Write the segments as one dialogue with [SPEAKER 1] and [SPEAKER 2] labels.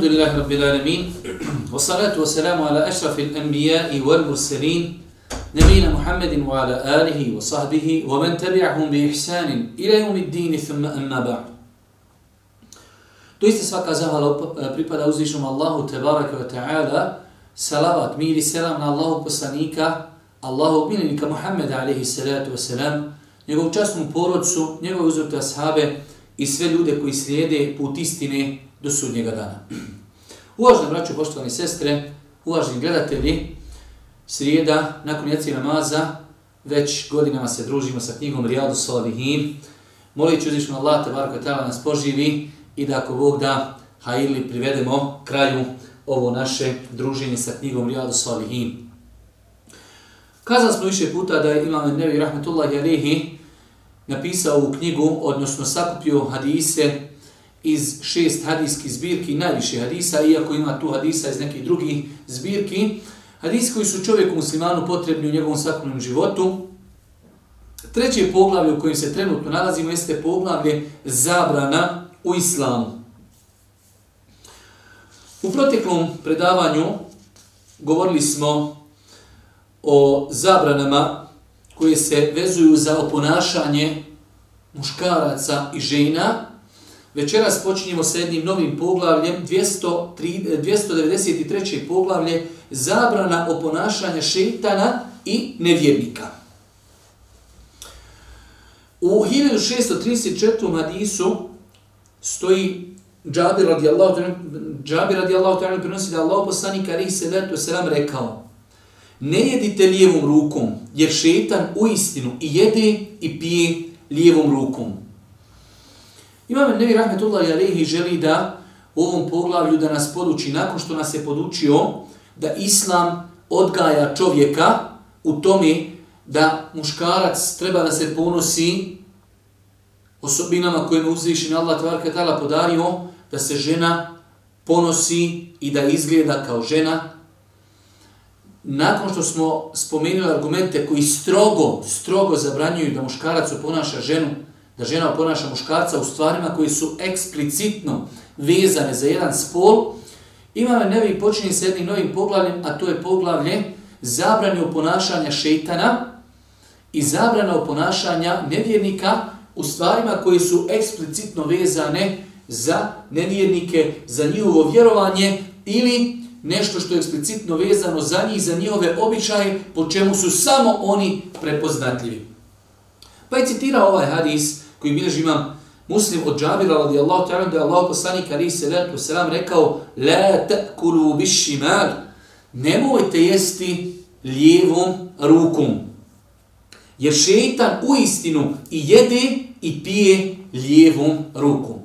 [SPEAKER 1] الحمد لله رب العالمين والصلاة والسلام على أشرف الأنبياء wa نبينا محمد وعلى آله وصحبه ومن تبعهم بإحسان إلى يوم الدين ثم أما بعد Doista svaka zahvala e, pripada uzvišnjom Allahu Tebaraka wa Ta'ala. Salavat, mir i selam na Allahu poslanika, Allahu bilinika Muhammeda alaihi salatu wa salam, njegovu častnu porodcu, njegove uzvrte ashabe i sve ljude koji slijede put istine do sudnjega dana. Uvaženi braću, poštovani sestre, uvaženi gledatelji, srijeda, nakon jaci namaza, već godinama se družimo sa knjigom Rijadu Salihin, Molit ću uzvišno Allah, te barko tala nas poživi i da ako Bog da, hajili privedemo kraju ovo naše druženje sa knjigom Rijadu Salihin. Kazali smo više puta da je Imam Nevi Rahmetullahi Alihi napisao u knjigu, odnosno sakupio hadise iz šest hadijskih zbirki, najviše hadisa, iako ima tu hadisa iz nekih drugih zbirki, hadisi koji su čovjeku muslimanu potrebni u njegovom svakodnevnom životu. Treće poglavlje u kojem se trenutno nalazimo jeste poglavlje zabrana u islamu. U proteklom predavanju govorili smo o zabranama koje se vezuju za oponašanje muškaraca i žena, Večeras počinjemo sa jednim novim poglavljem, 203, 293. Eh, poglavlje, zabrana oponašanja šeitana i nevjernika. U 1634. hadisu stoji Džabir radijallahu ta'ala, Džabir radijallahu ta'ala prenosi da Allah poslanik alejhi salatu selam rekao Ne jedite lijevom rukom, jer šetan u istinu i jede i pije lijevom rukom. Imam Nevi Rahmetullahi Alehi želi da u ovom poglavlju da nas poduči, nakon što nas je podučio, da Islam odgaja čovjeka u tome da muškarac treba da se ponosi osobinama koje mu uzviši na Allah tvarka tala podario, da se žena ponosi i da izgleda kao žena. Nakon što smo spomenuli argumente koji strogo, strogo zabranjuju da muškarac oponaša ženu, da žena ponaša muškarca u stvarima koji su eksplicitno vezane za jedan spol, imamo nevi počinje s jednim novim poglavljem, a to je poglavlje zabranje ponašanja šeitana i zabrana ponašanja nevjernika u stvarima koji su eksplicitno vezane za nevjernike, za njihovo vjerovanje ili nešto što je eksplicitno vezano za njih, za njihove običaje, po čemu su samo oni prepoznatljivi. Pa je citirao ovaj hadis koji bilježi imam muslim od Džabira radijallahu ta'ala da je Allah poslanik ali se letu selam rekao la ta'kulu bishimal nemojte jesti lijevom rukom jer šeitan u istinu i jede i pije lijevom rukom.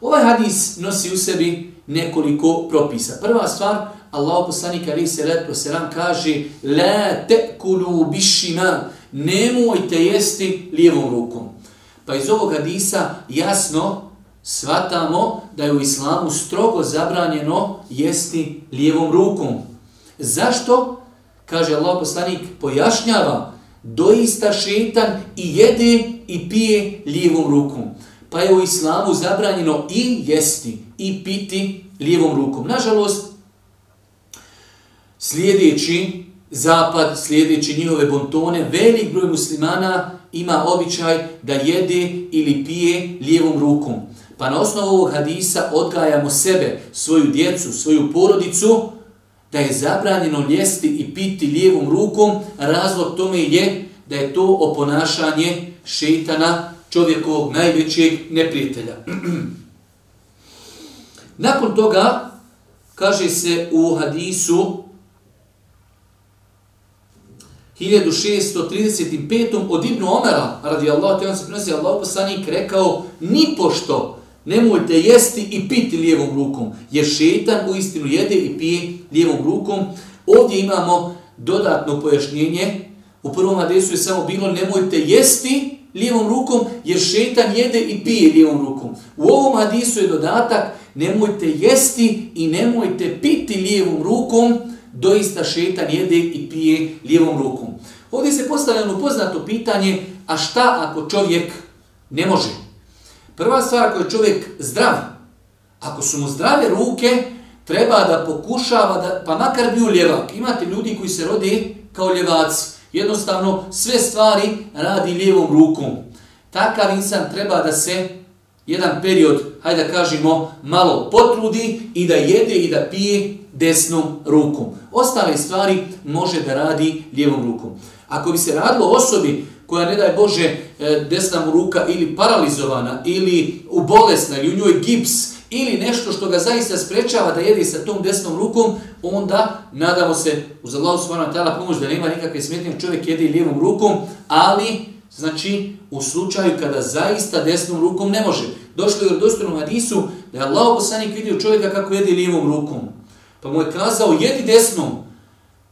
[SPEAKER 1] Ovaj hadis nosi u sebi nekoliko propisa. Prva stvar, Allah poslanik ali se letu selam kaže la ta'kulu bishimal nemojte jesti lijevom rukom. Pa iz ovog hadisa jasno svatamo da je u islamu strogo zabranjeno jesti lijevom rukom. Zašto? Kaže Allah poslanik, pojašnjava, doista šetan i jede i pije lijevom rukom. Pa je u islamu zabranjeno i jesti i piti lijevom rukom. Nažalost, slijedeći zapad, slijedeći njihove bontone, velik broj muslimana ima običaj da jede ili pije lijevom rukom. Pa na osnovu ovog hadisa odgajamo sebe, svoju djecu, svoju porodicu, da je zabranjeno ljesti i piti lijevom rukom, razlog tome je da je to oponašanje šeitana čovjekovog najvećeg neprijatelja. Nakon toga, kaže se u hadisu, 1635. od Ibnu Omera, radi Allah, te on se prinosi, Allah poslanik rekao, ni pošto nemojte jesti i piti lijevom rukom, jer šetan u istinu jede i pije lijevom rukom. Ovdje imamo dodatno pojašnjenje, u prvom adesu je samo bilo, nemojte jesti lijevom rukom, jer šetan jede i pije lijevom rukom. U ovom hadisu je dodatak, nemojte jesti i nemojte piti lijevom rukom, doista šetan jede i pije lijevom rukom. Ovdje se postavlja ono poznato pitanje, a šta ako čovjek ne može? Prva stvar ako je čovjek zdrav, Ako su mu zdrave ruke, treba da pokušava, da, pa makar bio ljevak. Imate ljudi koji se rode kao ljevaci. Jednostavno, sve stvari radi lijevom rukom. Takav insan treba da se jedan period, hajde da kažemo, malo potrudi i da jede i da pije desnom rukom. Ostale stvari može da radi lijevom rukom. Ako bi se radilo osobi koja, ne daj Bože, e, desna mu ruka ili paralizovana, ili u bolesna, ili u njoj gips, ili nešto što ga zaista sprečava da jede sa tom desnom rukom, onda nadamo se uz Allahu subhanahu wa ta'ala pomoć da nema nikakve smetnje, čovjek jede lijevom rukom, ali znači u slučaju kada zaista desnom rukom ne može. Došli u dostojnom hadisu da je Allah poslanik vidio čovjeka kako jede lijevom rukom. Pa mu je kazao, jedi desnom.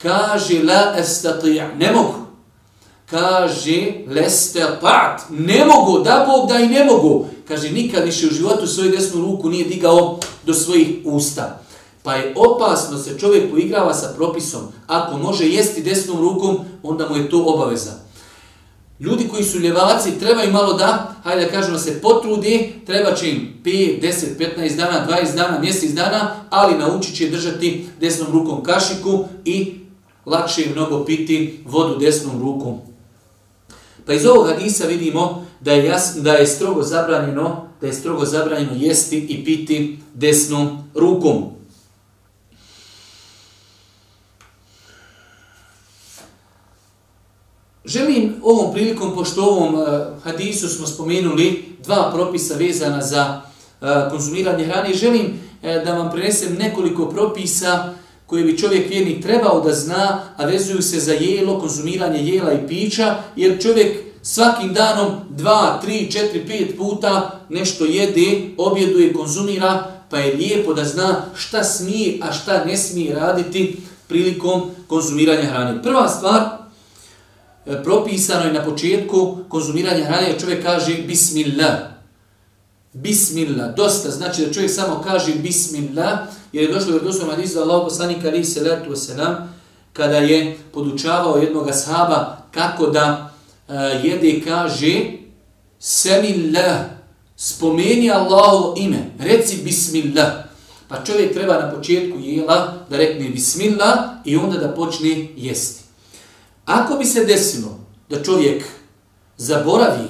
[SPEAKER 1] Kaže, la estati' ne mogu. Kaže, leste pat, ne mogu, da Bog da i ne mogu. Kaže, nikad više u životu svoju desnu ruku nije digao do svojih usta. Pa je opasno se čovjek poigrava sa propisom. Ako može jesti desnom rukom, onda mu je to obaveza. Ljudi koji su ljevaci trebaju malo da, hajde da kažemo se potrudi, treba će im 5, 10, 15 dana, 20 dana, mjesec dana, ali naučit će držati desnom rukom kašiku i lakše je mnogo piti vodu desnom rukom. Pa iz ovog hadisa vidimo da je, jasno, da je strogo zabranjeno da je strogo zabranjeno jesti i piti desnom rukom. Želim ovom prilikom, pošto ovom uh, hadisu smo spomenuli dva propisa vezana za uh, konzumiranje hrane, želim uh, da vam prenesem nekoliko propisa koje bi čovjek vjernik trebao da zna, a vezuju se za jelo, konzumiranje jela i pića, jer čovjek svakim danom dva, tri, četiri, pet puta nešto jede, objeduje, konzumira, pa je lijepo da zna šta smije, a šta ne smije raditi prilikom konzumiranja hrane. Prva stvar, E, propisano je na početku konzumiranja hrane, čovjek kaže bismillah. Bismillah. Dosta znači da čovjek samo kaže bismillah, jer je došlo u doslovno hadisu da Allah poslanik ali salatu wasalam, kada je podučavao jednog ashaba kako da uh, jede, kaže semillah, spomeni Allahovo ime, reci bismillah. Pa čovjek treba na početku jela da rekne bismillah i onda da počne jesti. Ako bi se desilo da čovjek zaboravi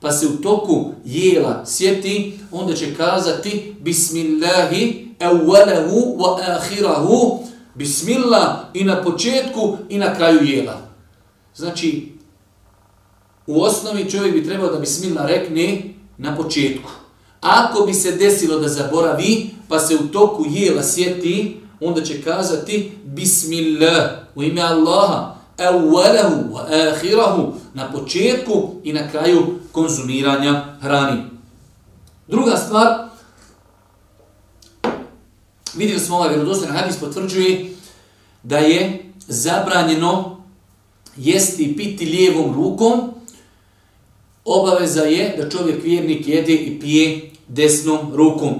[SPEAKER 1] pa se u toku jela sjeti, onda će kazati Bismillahi evvelehu wa ahirahu Bismillah i na početku i na kraju jela. Znači, u osnovi čovjek bi trebao da Bismillah rekne na početku. Ako bi se desilo da zaboravi pa se u toku jela sjeti, onda će kazati Bismillah u ime Allaha evvelehu wa ahirahu na početku i na kraju konzumiranja hrani. Druga stvar, vidjeli smo ovaj vjerodostan hadis potvrđuje da je zabranjeno jesti i piti lijevom rukom, obaveza je da čovjek vjernik jede i pije desnom rukom.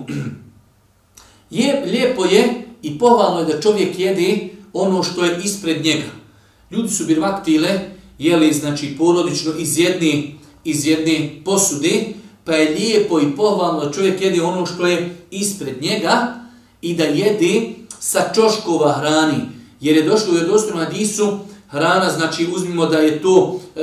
[SPEAKER 1] Je, lijepo je i pohvalno je da čovjek jede ono što je ispred njega. Ljudi su birvaktile, jeli znači porodično iz jedne, iz jedne posude, pa je lijepo i pohvalno čovjek jede ono što je ispred njega i da jede sa čoškova hrani. Jer je došlo u jednostavnom hadisu, hrana, znači uzmimo da je to e,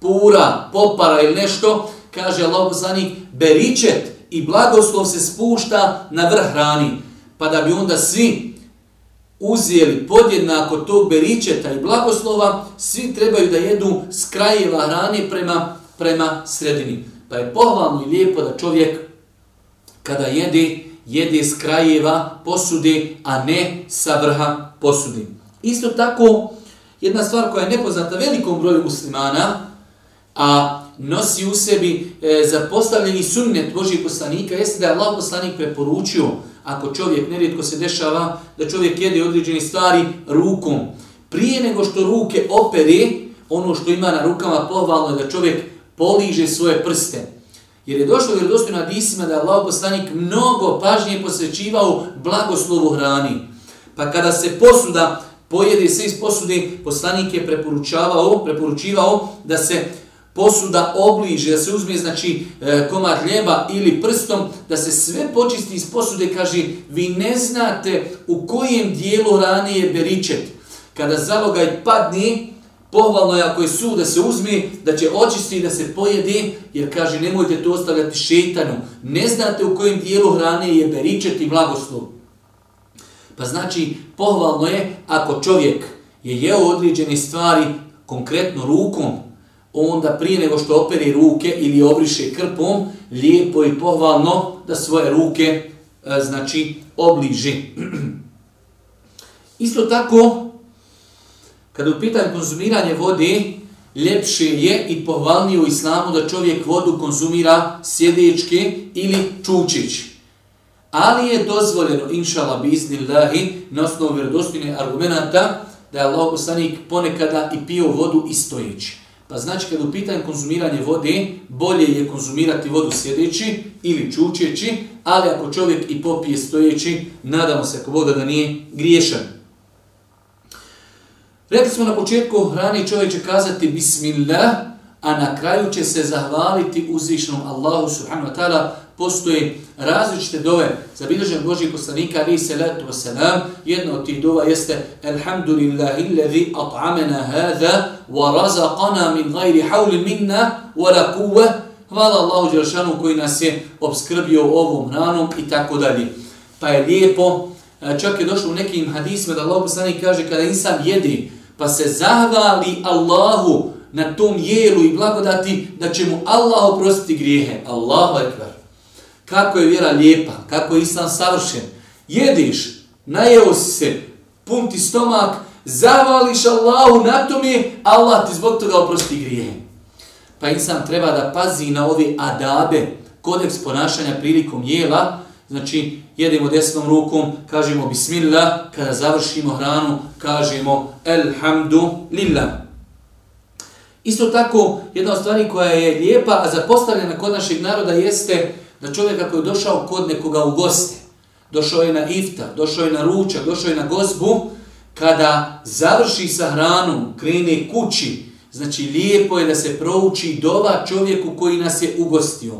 [SPEAKER 1] pura, popara ili nešto, kaže Allah poslanik, beričet i blagoslov se spušta na vrh hrani. Pa da bi onda svi uzijeli podjednako tog beričeta i blagoslova, svi trebaju da jedu s krajeva hrane prema, prema sredini. Pa je pohvalno i lijepo da čovjek kada jede, jede s krajeva posude, a ne sa vrha posude. Isto tako, jedna stvar koja je nepoznata velikom broju muslimana, a nosi u sebi e, zapostavljeni sunnet Božih poslanika, jeste da je Allah poslanik preporučio ako čovjek, nerijetko se dešava, da čovjek jede određene stvari rukom. Prije nego što ruke opere, ono što ima na rukama pohvalno je da čovjek poliže svoje prste. Jer je došlo u na disima da je Allah poslanik mnogo pažnje posvećivao blagoslovu hrani. Pa kada se posuda pojede sve iz posude, poslanik je preporučavao, preporučivao da se posuda obliže, da se uzme znači e, komad ljeba ili prstom, da se sve počisti iz posude, kaže, vi ne znate u kojem dijelu rane je beričet. Kada zalogaj padni, pohvalno je ako je su da se uzme, da će očisti i da se pojede, jer kaže, nemojte to ostavljati šetanu. Ne znate u kojem dijelu hrane je beričet i blagoslov. Pa znači, pohvalno je ako čovjek je jeo određene stvari konkretno rukom, onda prije nego što operi ruke ili obriše krpom, lijepo i pohvalno da svoje ruke e, znači obliži. Isto tako, kada u pitanju konzumiranje vode, ljepše je i pohvalnije u islamu da čovjek vodu konzumira sjedečke ili čučići. Ali je dozvoljeno, inšala biznillahi, na osnovu vjerodostine argumenta, da je Allah poslanik ponekada i pio vodu i stojeći. Pa znači kad u pitanju konzumiranje vode, bolje je konzumirati vodu sjedeći ili čučeći, ali ako čovjek i popije stojeći, nadamo se ako voda da nije griješan. Rekli smo na početku, hrani čovjek će kazati Bismillah, a na kraju će se zahvaliti uzvišnom Allahu subhanahu wa ta'ala postoje različite dove za bilježen Božih poslanika ali se letu wasalam. Jedna od tih dova jeste Alhamdulillahi levi at'amena hadha وَرَزَقَنَا مِنْ min gajri مِنَّا minna wa. Hvala Allahu Đelšanu koji nas je obskrbio ovom hranom i tako dalje. Pa je lijepo, e, čak je došlo u nekim hadisima da Allah poslani kaže kada insan jedi pa se zahvali Allahu na tom jelu i blagodati da će mu Allah oprostiti grijehe. Allahu ekber kako je vjera lijepa, kako je islam savršen. Jediš, najeo si se, pun ti stomak, zavališ Allahu na tome, Allah ti zbog toga oprosti grije. Pa insan treba da pazi na ove adabe, kodeks ponašanja prilikom jela, znači jedemo desnom rukom, kažemo bismillah, kada završimo hranu, kažemo elhamdulillah. Isto tako, jedna od stvari koja je lijepa, a zapostavljena kod našeg naroda jeste da čovjek ako je došao kod nekoga u goste, došao je na iftar, došao je na ručak, došao je na gozbu, kada završi sa hranom, krene kući, znači lijepo je da se prouči dova čovjeku koji nas je ugostio.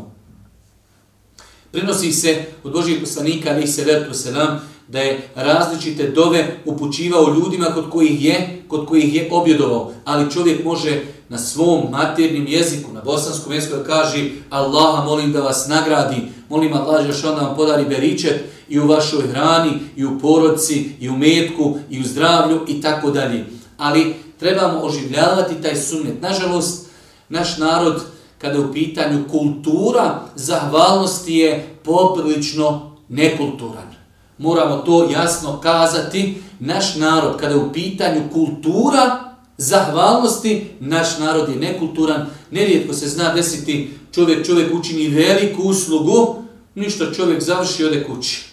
[SPEAKER 1] Prenosi se od Božijeg poslanika, ali se vrtu se nam, da je različite dove upućivao ljudima kod kojih je, kod kojih je objedovao. Ali čovjek može na svom maternim jeziku, na bosanskom jeziku, da kaže Allaha molim da vas nagradi, molim Allah da vam podari beričet i u vašoj hrani, i u porodci, i u metku, i u zdravlju i tako dalje. Ali trebamo oživljavati taj sunnet. Nažalost, naš narod, kada je u pitanju kultura, zahvalnosti je poprilično nekulturan. Moramo to jasno kazati. Naš narod, kada je u pitanju kultura, zahvalnosti, naš narod je nekulturan, nerijetko se zna desiti čovjek, čovjek učini veliku uslugu, ništa čovjek završi ode kući.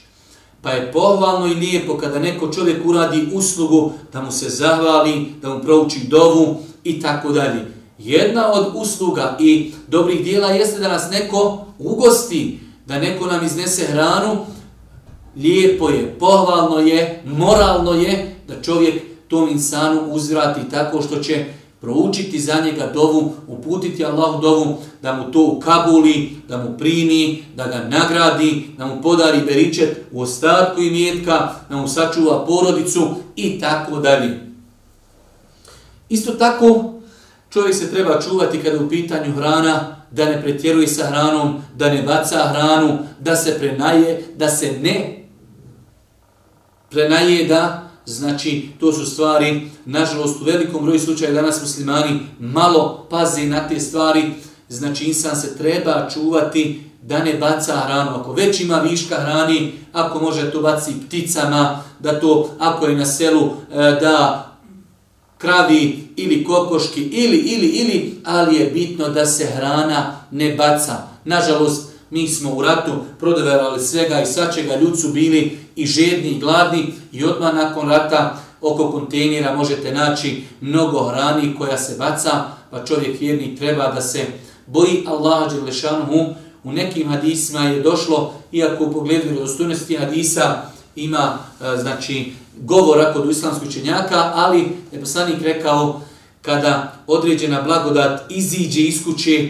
[SPEAKER 1] Pa je pohvalno i lijepo kada neko čovjek uradi uslugu da mu se zahvali, da mu prouči dovu i tako dalje. Jedna od usluga i dobrih dijela jeste da nas neko ugosti, da neko nam iznese hranu, lijepo je, pohvalno je, moralno je da čovjek tom insanu uzvrati tako što će proučiti za njega dovu, uputiti Allahu dovu da mu to ukabuli, da mu primi, da ga nagradi, da mu podari beričet u ostatku imjetka, da mu sačuva porodicu i tako dalje. Isto tako, čovjek se treba čuvati kada u pitanju hrana, da ne pretjeruje sa hranom, da ne baca hranu, da se prenaje, da se ne prenajeda, Znači, to su stvari, nažalost, u velikom broju slučaja danas muslimani malo paze na te stvari. Znači, insan se treba čuvati da ne baca hranu. Ako već ima viška hrani, ako može to baci pticama, da to, ako je na selu, e, da kravi ili kokoški, ili, ili, ili, ali je bitno da se hrana ne baca. Nažalost, mi smo u ratu prodeverali svega i svačega, ljud su bili i žedni i gladni i odmah nakon rata oko kontejnera možete naći mnogo hrani koja se baca, pa čovjek vjerni treba da se boji Allaha Đelešanuhu. U nekim hadisima je došlo, iako u pogledu vjerozostojnosti hadisa ima e, znači govora kod islamskog učenjaka, ali je poslanik rekao kada određena blagodat iziđe iz kuće,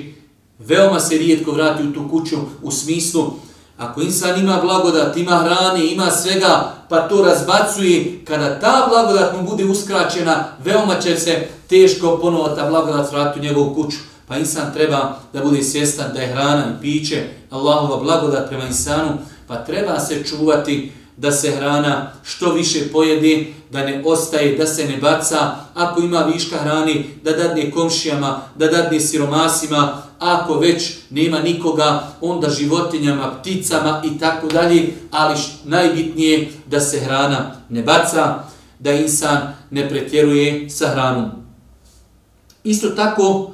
[SPEAKER 1] veoma se rijetko vrati u tu kuću u smislu Ako insan ima blagodat, ima hrane, ima svega, pa to razbacuje, kada ta blagodat mu bude uskraćena, veoma će se teško ponovo ta blagodat vratiti u njegovu kuću. Pa insan treba da bude svjestan da je hrana i piće Allahova blagodat prema insanu, pa treba se čuvati da se hrana što više pojede, da ne ostaje, da se ne baca, ako ima viška hrani, da dadne komšijama, da dadne siromasima, ako već nema nikoga, onda životinjama, pticama i tako dalje, ali najbitnije da se hrana ne baca, da insan ne pretjeruje sa hranom. Isto tako,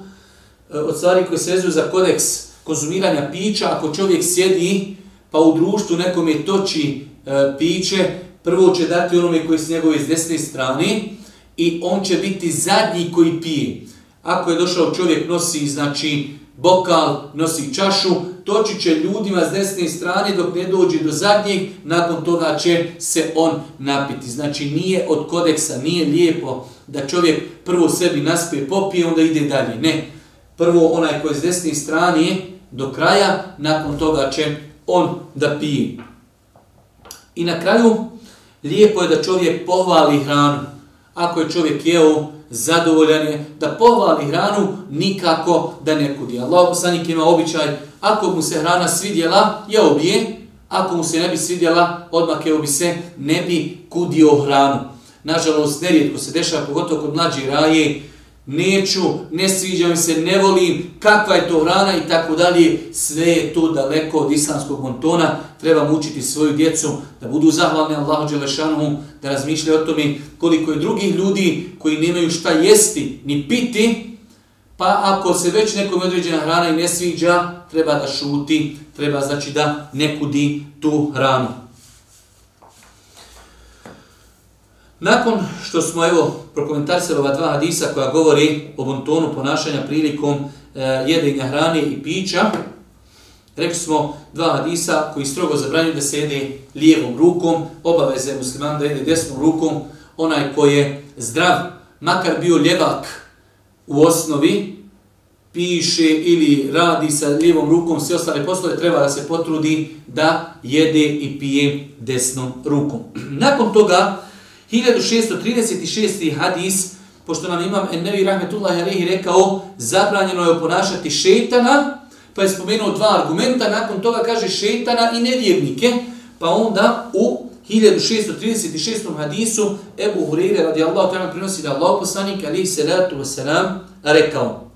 [SPEAKER 1] e, od stvari koje se vezuju za kodeks konzumiranja pića, ako čovjek sjedi pa u društvu nekome toči e, piće, prvo će dati onome koji je s njegove s desne strane i on će biti zadnji koji pije. Ako je došao čovjek nosi znači bokal, nosi čašu, toči će ljudima s desne strane dok ne dođe do zadnjeg, nakon toga će se on napiti. Znači nije od kodeksa, nije lijepo da čovjek prvo sebi naspije, popije, onda ide dalje. Ne, prvo onaj koji je s desne strane do kraja, nakon toga će on da pije. I na kraju, lijepo je da čovjek pohvali hranu. Ako je čovjek jeo, zadovoljan je da povali hranu, nikako da ne kudi. Allah poslanik ima običaj, ako mu se hrana svidjela, je bi ako mu se ne bi svidjela, odmah jeo bi se, ne bi kudio hranu. Nažalost, nerijetko se dešava, pogotovo kod mlađe raje, neću, ne sviđam se, ne volim, kakva je to hrana i tako dalje, sve je to daleko od islamskog montona, treba učiti svoju djecu da budu zahvalni Allahu Đelešanu, da razmišljaju o tome koliko je drugih ljudi koji nemaju šta jesti ni piti, pa ako se već nekom određena hrana i ne sviđa, treba da šuti, treba znači da ne kudi tu hranu. Nakon što smo evo prokomentarisali ova dva hadisa koja govori o bontonu ponašanja prilikom e, jedenja hrane i pića, rekli smo dva hadisa koji strogo zabranjuju da se jede lijevom rukom, obaveze musliman da jede desnom rukom, onaj koji je zdrav, makar bio ljevak u osnovi, piše ili radi sa lijevom rukom, sve ostale poslove, treba da se potrudi da jede i pije desnom rukom. Nakon toga, 1636. hadis, pošto nam imam Ennevi Rahmetullah Alehi rekao, zabranjeno je oponašati šetana, pa je spomenuo dva argumenta, nakon toga kaže šetana i nevjernike, pa onda u 1636. hadisu Ebu Hureyre radijallahu ta'ala prinosi da Allah poslanik alihi salatu wasalam rekao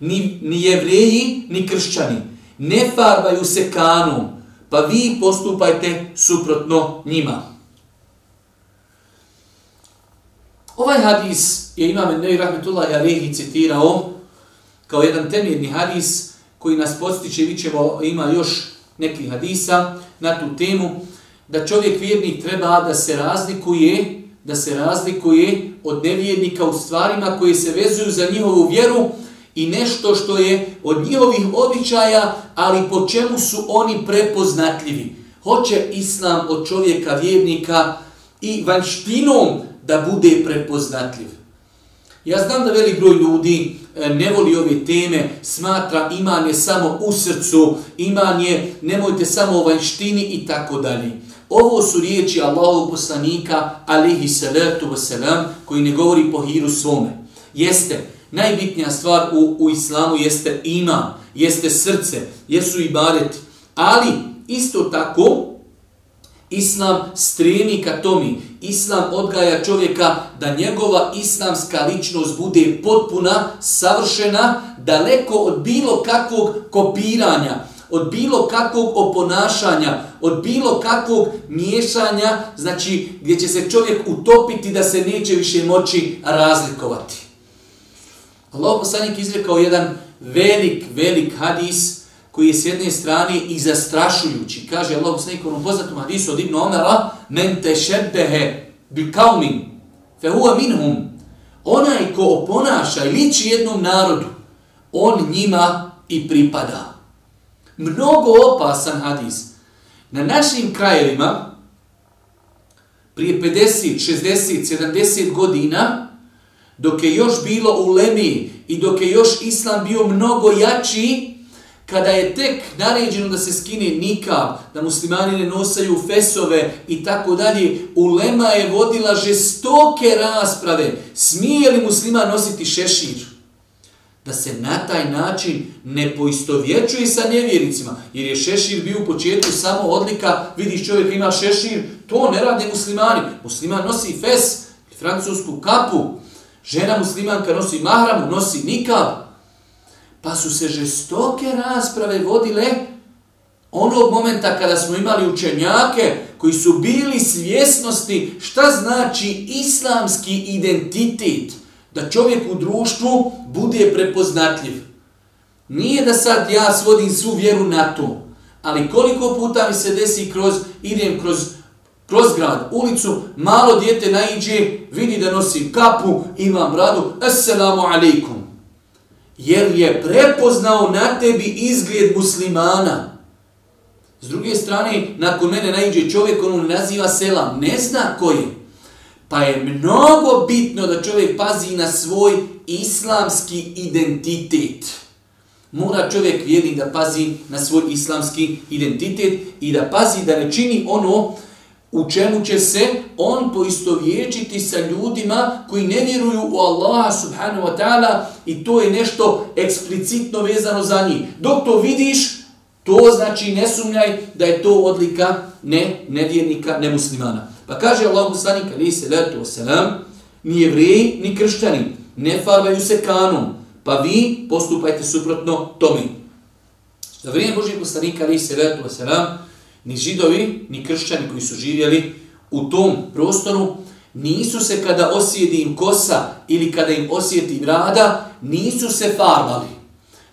[SPEAKER 1] ni, ni jevreji, ni kršćani ne farbaju se kanom, pa vi postupajte suprotno njima. Ovaj hadis je Imam Nevi Rahmetullah Alehi citirao kao jedan temeljni hadis koji nas postiče, vi ćemo, ima još nekih hadisa na tu temu, da čovjek vjernik treba da se razlikuje, da se razlikuje od nevjernika u stvarima koje se vezuju za njihovu vjeru i nešto što je od njihovih običaja, ali po čemu su oni prepoznatljivi. Hoće Islam od čovjeka vjernika i vanštinom da bude prepoznatljiv. Ja znam da velik broj ljudi e, ne voli ove teme, smatra iman je samo u srcu, iman je nemojte samo o vanštini i tako dalje. Ovo su riječi Allahog poslanika, alihi salatu wasalam, koji ne govori po hiru svome. Jeste, najbitnija stvar u, u islamu jeste iman, jeste srce, jesu i bareti. Ali, isto tako, Islam stremi ka tomi. Islam odgaja čovjeka da njegova islamska ličnost bude potpuna, savršena, daleko od bilo kakvog kopiranja, od bilo kakvog oponašanja, od bilo kakvog miješanja, znači gdje će se čovjek utopiti da se neće više moći razlikovati. Allah poslanik izrekao jedan velik, velik hadis, koji je s jedne strane i zastrašujući. Kaže Allah u poznatom hadisu od Ibn Omara, men te šebbehe bi kaumin, fe huwa minhum. Onaj ko oponaša i liči jednom narodu, on njima i pripada. Mnogo opasan hadis. Na našim krajevima, prije 50, 60, 70 godina, dok je još bilo u Lemi i dok je još Islam bio mnogo jači, kada je tek naređeno da se skine nikab, da muslimani ne nosaju fesove i tako dalje, ulema je vodila žestoke rasprave. Smije li musliman nositi šešir? Da se na taj način ne poistovjećuje sa nevjericima. Jer je šešir bio u početku samo odlika, vidiš čovjek ima šešir, to ne rade muslimani. Musliman nosi fes, francusku kapu, žena muslimanka nosi mahramu, nosi nikab, Pa su se žestoke rasprave vodile onog momenta kada smo imali učenjake koji su bili svjesnosti šta znači islamski identitet. Da čovjek u društvu bude prepoznatljiv. Nije da sad ja svodim svu vjeru na to, ali koliko puta mi se desi kroz, idem kroz, kroz grad, ulicu, malo dijete naiđe, vidi da nosim kapu, imam bradu, assalamu alaikum jer je prepoznao na tebi izgled muslimana. S druge strane, nakon mene najđe čovjek, on naziva sela, ne zna koji. Pa je mnogo bitno da čovjek pazi na svoj islamski identitet. Mora čovjek vjernik da pazi na svoj islamski identitet i da pazi da ne čini ono u čemu će se on poistovječiti sa ljudima koji ne vjeruju u Allaha subhanahu wa ta'ala i to je nešto eksplicitno vezano za njih. Dok to vidiš, to znači ne sumnjaj da je to odlika ne nevjernika, ne muslimana. Pa kaže Allah poslanik ali se letu selam, ni jevreji, ni kršćani ne farbaju se kanom, pa vi postupajte suprotno tome. Za vrijeme Božih poslanika ali se letu selam, ni židovi, ni kršćani koji su živjeli u tom prostoru, nisu se kada osjedi im kosa ili kada im osjeti brada, nisu se farbali.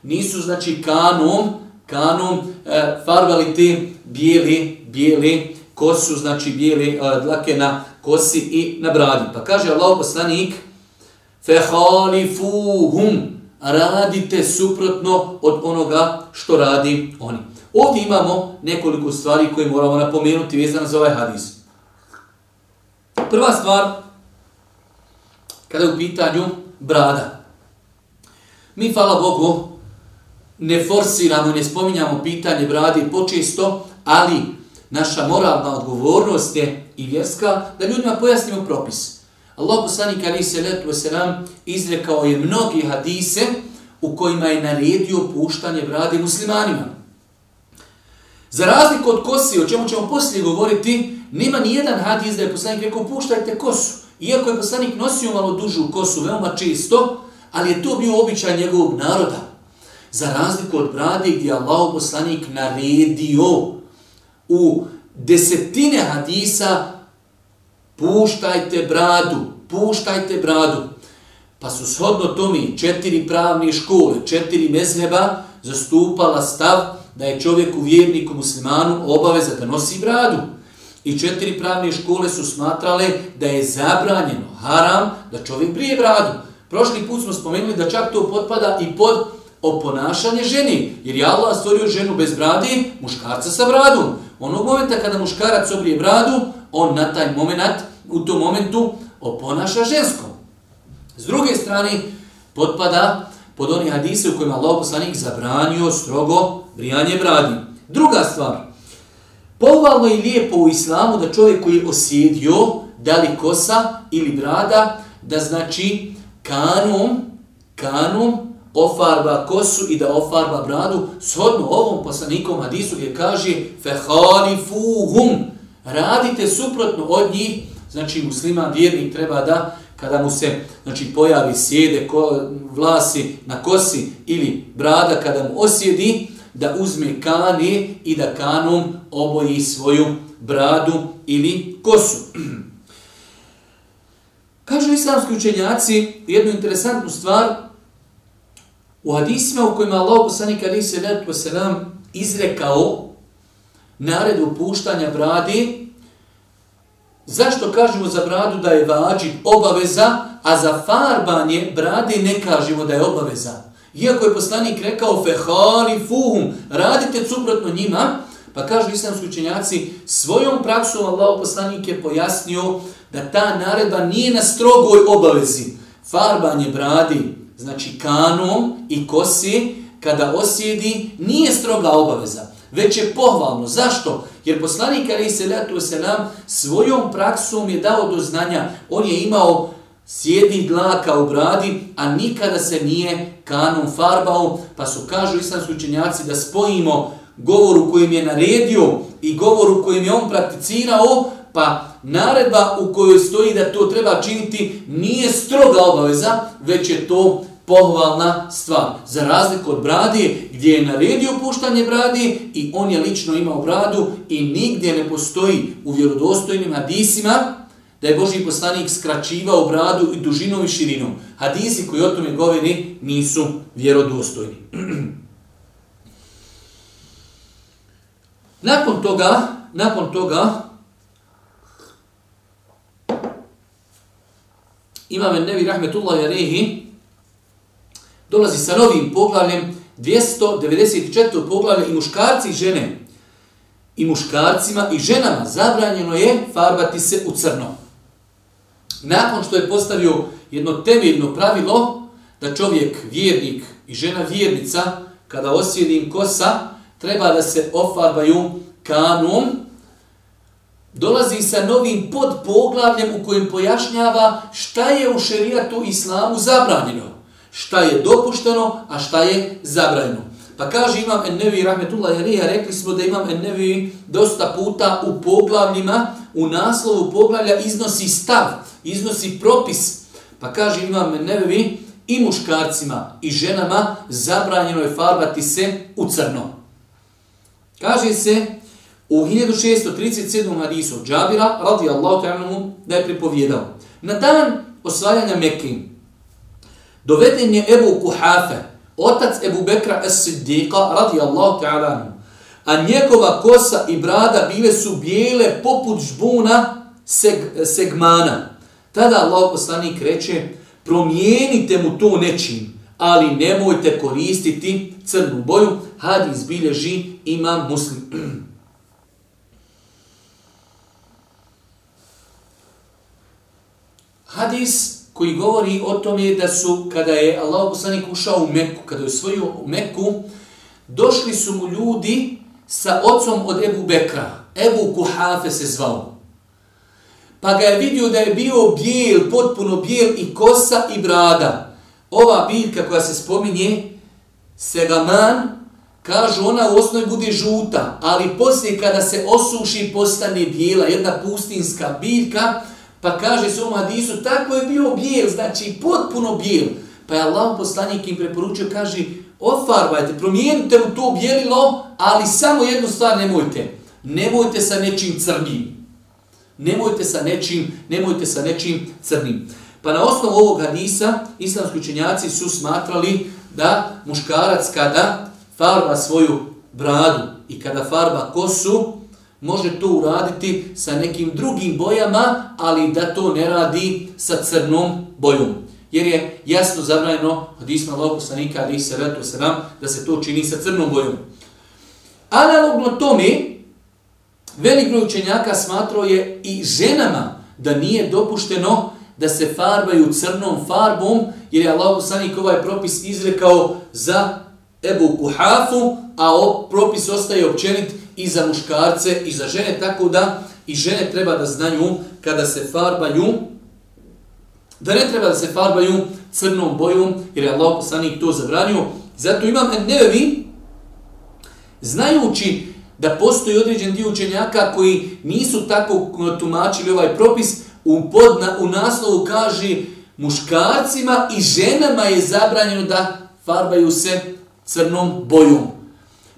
[SPEAKER 1] Nisu, znači, kanom, kanom e, farbali te bijele, bijele kosu, znači bijele e, dlake na kosi i na bradi. Pa kaže Allah poslanik, fehalifuhum, radite suprotno od onoga što radi oni. Ovdje imamo nekoliko stvari koje moramo napomenuti vezano za ovaj hadis. Prva stvar, kada je u pitanju brada. Mi, hvala Bogu, ne forsiramo ne spominjamo pitanje brade počesto, ali naša moralna odgovornost je i vjerska da ljudima pojasnimo propis. Allah poslanik ali se letu selam izrekao je mnogi hadise u kojima je naredio puštanje brade muslimanima. Za razliku od kosi, o čemu ćemo poslije govoriti, nema ni jedan hadis da je poslanik rekao puštajte kosu. Iako je poslanik nosio malo dužu kosu, veoma čisto, ali je to bio običaj njegovog naroda. Za razliku od brade gdje je Allah poslanik naredio u desetine hadisa puštajte bradu, puštajte bradu. Pa su shodno tomi četiri pravne škole, četiri mezheba zastupala stav da je čovjeku vjerniku muslimanu obaveza da nosi bradu. I četiri pravne škole su smatrale da je zabranjeno, haram, da čovjek brije bradu. Prošli put smo spomenuli da čak to potpada i pod oponašanje ženi. Jer je Allah stvorio ženu bez brade, muškarca sa bradom. Onog momenta kada muškarac obrije bradu, on na taj moment, u tom momentu, oponaša žensko. S druge strane, potpada pod oni hadise u kojima Allah poslanik zabranio strogo brijanje bradi. Druga stvar, pohvalno i lijepo u islamu da čovjek koji je osjedio, da li kosa ili brada, da znači kanom, kanom ofarba kosu i da ofarba bradu, shodno ovom poslanikom hadisu gdje kaže fehalifuhum, radite suprotno od njih, znači musliman vjernik treba da kada mu se znači pojavi sjede ko, vlasi na kosi ili brada kada mu osjedi da uzme kane i da kanom oboji svoju bradu ili kosu. Kažu islamski učenjaci jednu interesantnu stvar u hadisima u kojima Allah poslanik ali se letu selam izrekao naredu puštanja brade Zašto kažemo za bradu da je vađi obaveza, a za farbanje brade ne kažemo da je obaveza? Iako je poslanik rekao fehali fuhum, radite suprotno njima, pa kažu islamski učenjaci, svojom praksom Allah poslanik je pojasnio da ta naredba nije na strogoj obavezi. farbanje bradi, znači kanom i kosi, kada osjedi, nije stroga obaveza, već je pohvalno. Zašto? Jer poslanik Ali se Selam svojom praksom je dao do znanja. On je imao sjedi dlaka u bradi, a nikada se nije kanom farbao, pa su kažu islamski učenjaci da spojimo govoru kojim je naredio i govoru kojim je on prakticirao, pa naredba u kojoj stoji da to treba činiti nije stroga obaveza, već je to pohvalna stvar. Za razliku od bradi, gdje je naredio puštanje bradi i on je lično imao bradu i nigdje ne postoji u vjerodostojnim hadisima da je Boži poslanik skraćivao bradu i dužinom i širinom. Hadisi koji o tome govori nisu vjerodostojni. nakon toga, nakon toga, Imam Nevi Rahmetullahi Alehi dolazi sa novim poglavljem 294. poglavlje i muškarci i žene. I muškarcima i ženama zabranjeno je farbati se u crno. Nakon što je postavio jedno temeljno pravilo da čovjek, vjernik i žena vjernica, kada osjedi im kosa, treba da se ofarbaju kanom, dolazi sa novim podpoglavljem u kojem pojašnjava šta je u šerijatu islamu zabranjeno šta je dopušteno, a šta je zabranjeno. Pa kaže imam Ennevi Rahmetullah Jarija, rekli smo da imam Ennevi dosta puta u poglavljima, u naslovu poglavlja iznosi stav, iznosi propis. Pa kaže imam Ennevi i muškarcima i ženama zabranjeno je farbati se u crno. Kaže se u 1637. hadisu Džabira radijallahu ta'ala da je pripovjedao. Na dan osvajanja Mekke, Doveden je Ebu Kuhafe, otac Ebu Bekra Es-Siddiqa, radijallahu ta'ala A njegova kosa i brada bile su bijele poput žbuna seg, segmana. Tada Allah poslanik reče, promijenite mu to nečim, ali nemojte koristiti crnu boju. Hadis bilježi imam muslim. Hadis koji govori o tome da su, kada je Allah poslanik ušao u Meku, kada je osvojio u Meku, došli su mu ljudi sa ocom od Ebu Bekra. Ebu Kuhafe se zvao. Pa ga je vidio da je bio bijel, potpuno bijel i kosa i brada. Ova biljka koja se spominje, segaman, kažu ona u osnovi bude žuta, ali poslije kada se osuši postane bijela, jedna pustinska biljka, Pa kaže se u hadisu, tako je bio bijel, znači potpuno bijel. Pa je Allah poslanik im preporučio, kaže, ofarbajte, promijenite u to bijelilo, ali samo jednu stvar nemojte. Nemojte sa nečim crnim. Nemojte sa nečim, nemojte sa nečim crnim. Pa na osnovu ovog hadisa, islamski učenjaci su smatrali da muškarac kada farba svoju bradu i kada farba kosu, može to uraditi sa nekim drugim bojama, ali da to ne radi sa crnom bojom. Jer je jasno zabranjeno od isma Allahu poslanika ali se ratu sram da se to čini sa crnom bojom. Analogno tome, velik broj učenjaka smatrao je i ženama da nije dopušteno da se farbaju crnom farbom, jer je Allah poslanik ovaj propis izrekao za Ebu Kuhafu, a o propis ostaje općenit i za muškarce i za žene, tako da i žene treba da znaju kada se farbaju, da ne treba da se farbaju crnom bojom, jer je Allah poslanik to zabranio. Zato imam nevi, znajući da postoji određen dio učenjaka koji nisu tako tumačili ovaj propis, u, podna, u naslovu kaže muškarcima i ženama je zabranjeno da farbaju se crnom bojom.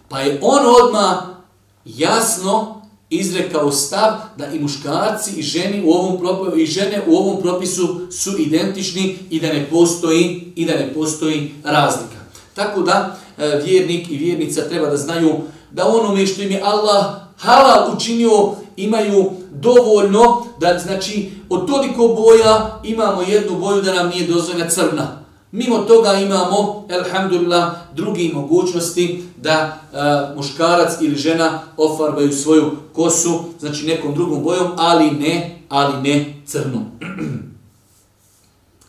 [SPEAKER 1] Pa je on odma jasno izrekao stav da i muškarci i ženi u ovom propisu, i žene u ovom propisu su identični i da ne postoji i da ne postoji razlika. Tako da e, vjernik i vjernica treba da znaju da onome što im je Allah halal učinio imaju dovoljno da znači od toliko boja imamo jednu boju da nam nije dozvoljena crna. Mimo toga imamo, elhamdulillah, drugi mogućnosti da e, muškarac ili žena ofarbaju svoju kosu, znači nekom drugom bojom, ali ne, ali ne crnom.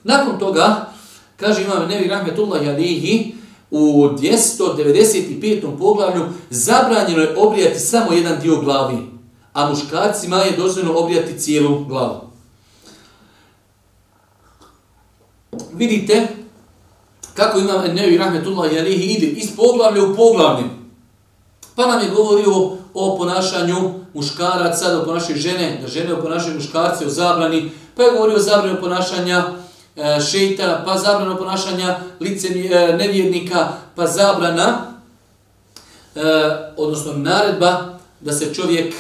[SPEAKER 1] Nakon toga, kaže imam Nevi Rahmetullah Jalihi, u 295. poglavlju zabranjeno je obrijati samo jedan dio glavi, a muškarcima je dozvoljeno obrijati cijelu glavu. Vidite kako imam Nevi Rahmetullah Jalihi ide iz poglavlja u poglavlje. Pa nam je govorio o ponašanju muškaraca, o ponašanju žene, da žene o ponašanju muškarci, o zabrani, pa je govorio o zabrani ponašanja e, šeitana, pa zabrana ponašanja lice e, nevjernika, pa zabrana, e, odnosno naredba, da se čovjek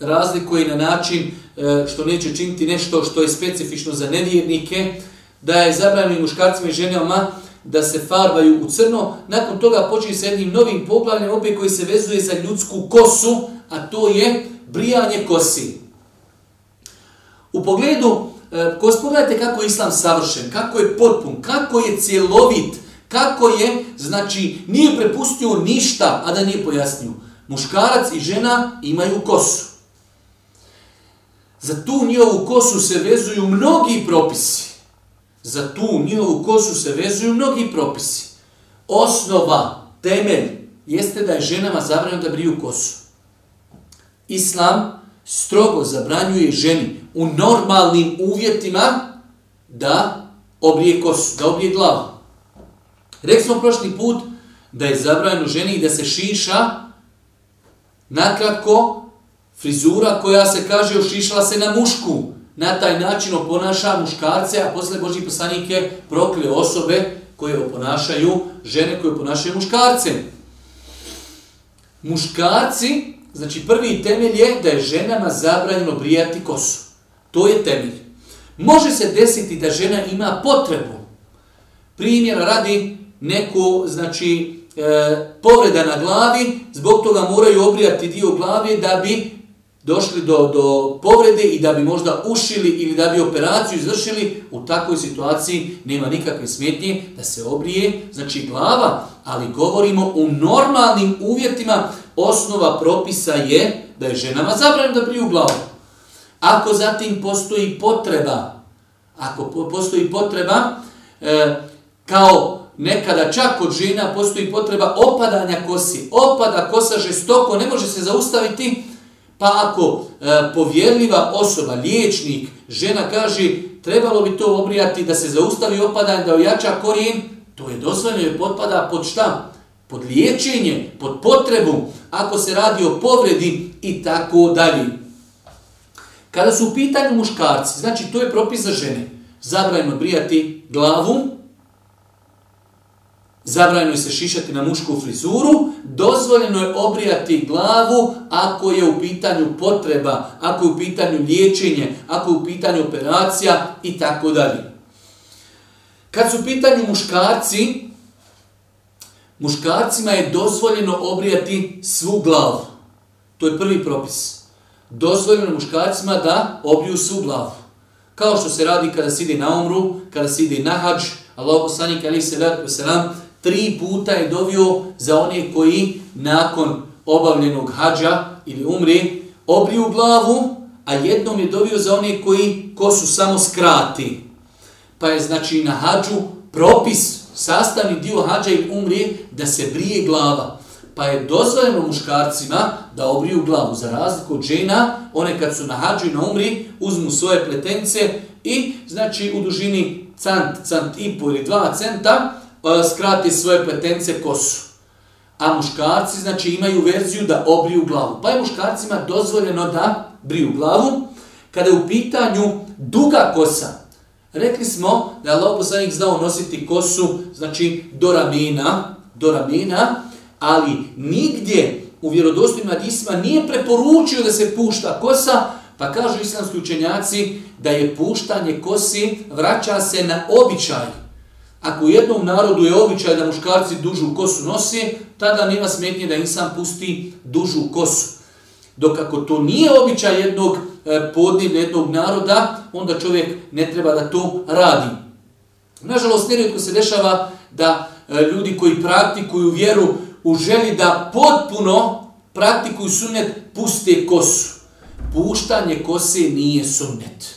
[SPEAKER 1] razlikuje na način e, što neće činiti nešto što je specifično za nevjernike, da je zabranjeno muškarcima i ženama, da se farbaju u crno. Nakon toga počinje sa jednim novim poglavljem opet koji se vezuje za ljudsku kosu, a to je brijanje kosi. U pogledu, e, ko spogledajte kako je islam savršen, kako je potpun, kako je cjelovit, kako je, znači, nije prepustio ništa, a da nije pojasnio. Muškarac i žena imaju kosu. Za tu njihovu kosu se vezuju mnogi propisi za tu njihovu kosu se vezuju mnogi propisi. Osnova, temelj, jeste da je ženama zabranjeno da briju kosu. Islam strogo zabranjuje ženi u normalnim uvjetima da obrije kosu, da obrije glavu. Rekli smo prošli put da je zabranjeno ženi da se šiša nakratko frizura koja se kaže ošišala se na mušku na taj način oponaša muškarce, a posle Božji poslanike prokle osobe koje oponašaju žene koje oponašaju muškarce. Muškarci, znači prvi temelj je da je ženama zabranjeno brijati kosu. To je temelj. Može se desiti da žena ima potrebu. Primjer radi neku, znači, e, povreda na glavi, zbog toga moraju obrijati dio glave da bi došli do, do povrede i da bi možda ušili ili da bi operaciju izvršili, u takvoj situaciji nema nikakve smetnje da se obrije, znači glava, ali govorimo u normalnim uvjetima, osnova propisa je da je ženama zabranjeno da briju glavu. Ako zatim postoji potreba, ako postoji potreba, e, kao nekada čak kod žena postoji potreba opadanja kosi, opada kosa žestoko, ne može se zaustaviti, Pa ako e, povjerljiva osoba, liječnik, žena kaže trebalo bi to obrijati da se zaustavi opadanje, da ojača korijen, to je dozvoljeno i potpada pod šta? Pod liječenje, pod potrebu, ako se radi o povredi i tako dalje. Kada su u pitanju muškarci, znači to je propis za žene, zabrajno brijati glavu, Zabranjeno je se šišati na mušku frizuru, dozvoljeno je obrijati glavu ako je u pitanju potreba, ako je u pitanju liječenje, ako je u pitanju operacija i tako dalje. Kad su u pitanju muškarci, muškarcima je dozvoljeno obrijati svu glavu. To je prvi propis. Dozvoljeno muškarcima da obriju svu glavu. Kao što se radi kada se ide na umru, kada se ide na hađ, Allah poslanik ali se vratu selam, tri puta je dovio za one koji nakon obavljenog hađa ili umri obriju glavu, a jednom je dovio za one koji kosu samo skrati. Pa je znači na hađu propis, sastavni dio hađa i umri da se brije glava. Pa je dozvoljeno muškarcima da obriju glavu. Za razliku od žena, one kad su na hađu i na umri, uzmu svoje pletence i znači u dužini cant, cant i po ili dva centa, E, skrati svoje pletence kosu. A muškarci znači imaju verziju da obriju glavu. Pa je muškarcima dozvoljeno da briju glavu. Kada je u pitanju duga kosa, rekli smo da je Allah poslanik znao nositi kosu znači do ramena, do ramena, ali nigdje u vjerodostojnim hadisima nije preporučio da se pušta kosa, pa kažu islamski učenjaci da je puštanje kosi vraća se na običaj. Ako u jednom narodu je običaj da muškarci dužu kosu nose, tada nema smetnje da insan pusti dužu kosu. Dok ako to nije običaj jednog e, podnevlja, jednog naroda, onda čovjek ne treba da to radi. Nažalost, nerijetko se dešava da e, ljudi koji praktikuju vjeru u želi da potpuno praktikuju sunnet, puste kosu. Puštanje kose nije sunnet.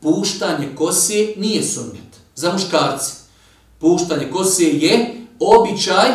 [SPEAKER 1] puštanje kose nije sunnet. Za muškarci. Puštanje kose je običaj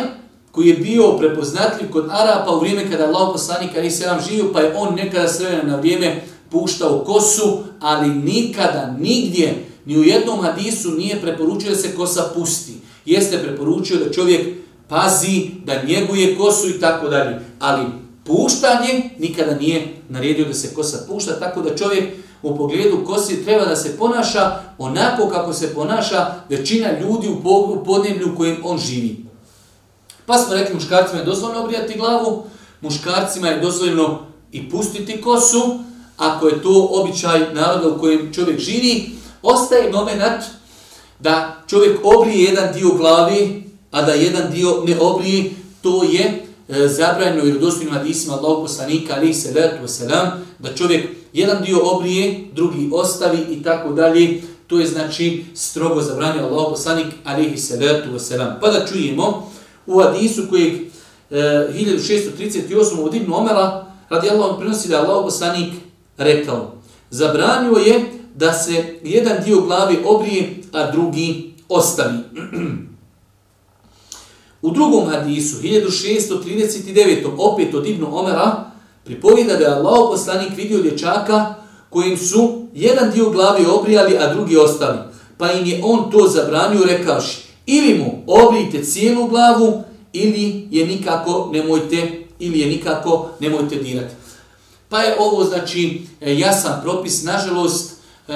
[SPEAKER 1] koji je bio prepoznatljiv kod Arapa u vrijeme kada Allah poslanika Ali se živio, pa je on nekada sve na vrijeme puštao kosu, ali nikada, nigdje, ni u jednom hadisu nije preporučio da se kosa pusti. Jeste preporučio da čovjek pazi, da njeguje kosu i tako dalje. Ali puštanje nikada nije naredio da se kosa pušta, tako da čovjek u pogledu kosi treba da se ponaša onako kako se ponaša većina ljudi u podneblju u kojem on živi. Pa smo rekli muškarcima je dozvoljno obrijati glavu, muškarcima je dozvoljno i pustiti kosu, ako je to običaj naroda u kojem čovjek živi, ostaje moment da čovjek obrije jedan dio glavi, a da jedan dio ne obrije, to je e, zabranjeno i rodostojnim hadisima Allahog poslanika, ali se letu selam, da čovjek jedan dio obrije, drugi ostavi i tako dalje. To je znači strogo zabranio Allah poslanik, alihi salatu wasalam. selam. Pa da čujemo u hadisu kojeg e, 1638. od Ibn Omera, radi Allah prinosi da je Allah poslanik rekao, zabranio je da se jedan dio glave obrije, a drugi ostavi. U drugom hadisu, 1639. opet od Ibnu Omera, Pripovjeda da je Allah poslanik vidio dječaka kojim su jedan dio glavi obrijali, a drugi ostali. Pa im je on to zabranio rekavši, ili mu obrijte cijelu glavu, ili je nikako nemojte, ili je nikako nemojte dirati. Pa je ovo, znači, e, jasan propis, nažalost, e,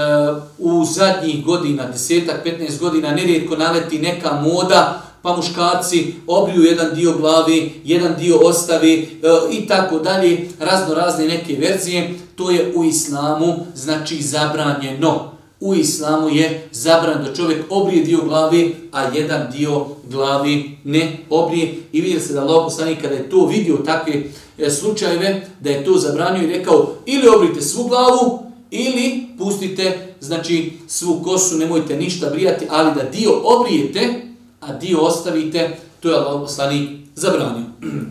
[SPEAKER 1] u zadnjih godina, desetak, 15 godina, nerijetko naleti neka moda, pa muškarci obriju jedan dio glavi, jedan dio ostavi e, i tako dalje, razno razne neke verzije, to je u islamu, znači zabranjeno. U islamu je zabran da čovjek obrije dio glavi, a jedan dio glavi ne obrije. I vidjeli se da Allah poslanik kada je to vidio takve e, slučajeve, da je to zabranio i rekao ili obrite svu glavu, ili pustite znači svu kosu, nemojte ništa brijati, ali da dio obrijete, a dio ostavite, to je Allah poslani zabranio.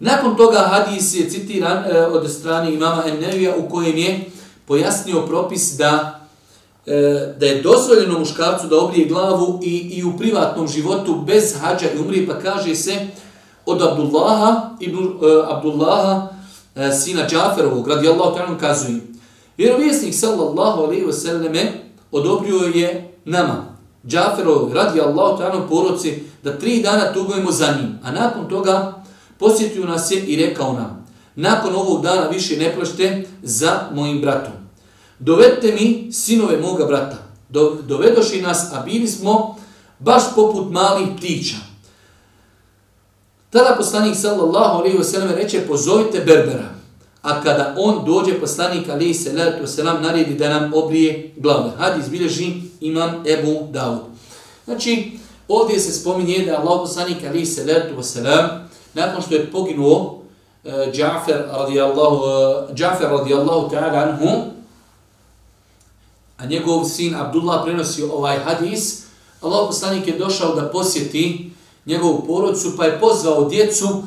[SPEAKER 1] Nakon toga hadis je citiran e, od strane imama Ennevija u kojem je pojasnio propis da e, da je dozvoljeno muškarcu da obrije glavu i, i u privatnom životu bez hađa i umrije, pa kaže se od Abdullaha, ibn, e, Abdullaha e, sina Džaferovog, radi Allah ta'ala kazuje, vjerovjesnik sallallahu alaihi wasallame odobrio je nama, Džaferov radi Allahu ta'ala poroci, da tri dana tugujemo za njim, a nakon toga posjetio nas je i rekao nam, nakon ovog dana više ne plašte za mojim bratom. Dovedite mi sinove moga brata. Do, dovedoši nas, a bili smo baš poput malih ptića. Tada poslanik sallallahu alaihi wa sallam reče, pozovite Berbera. A kada on dođe, poslanik alaihi sallallahu wa sallam naredi da nam obrije glave. Hadis bilježi imam Ebu Dawud. Znači, ovdje se spominje da Allah poslanik ali sallallahu wa sallam nakon što je poginuo eh, Džafer radijallahu, eh, Džafer radijallahu ta'ala anhu, a njegov sin Abdullah prenosi ovaj hadis, Allah poslanik je došao da posjeti njegovu porodcu, pa je pozvao djecu,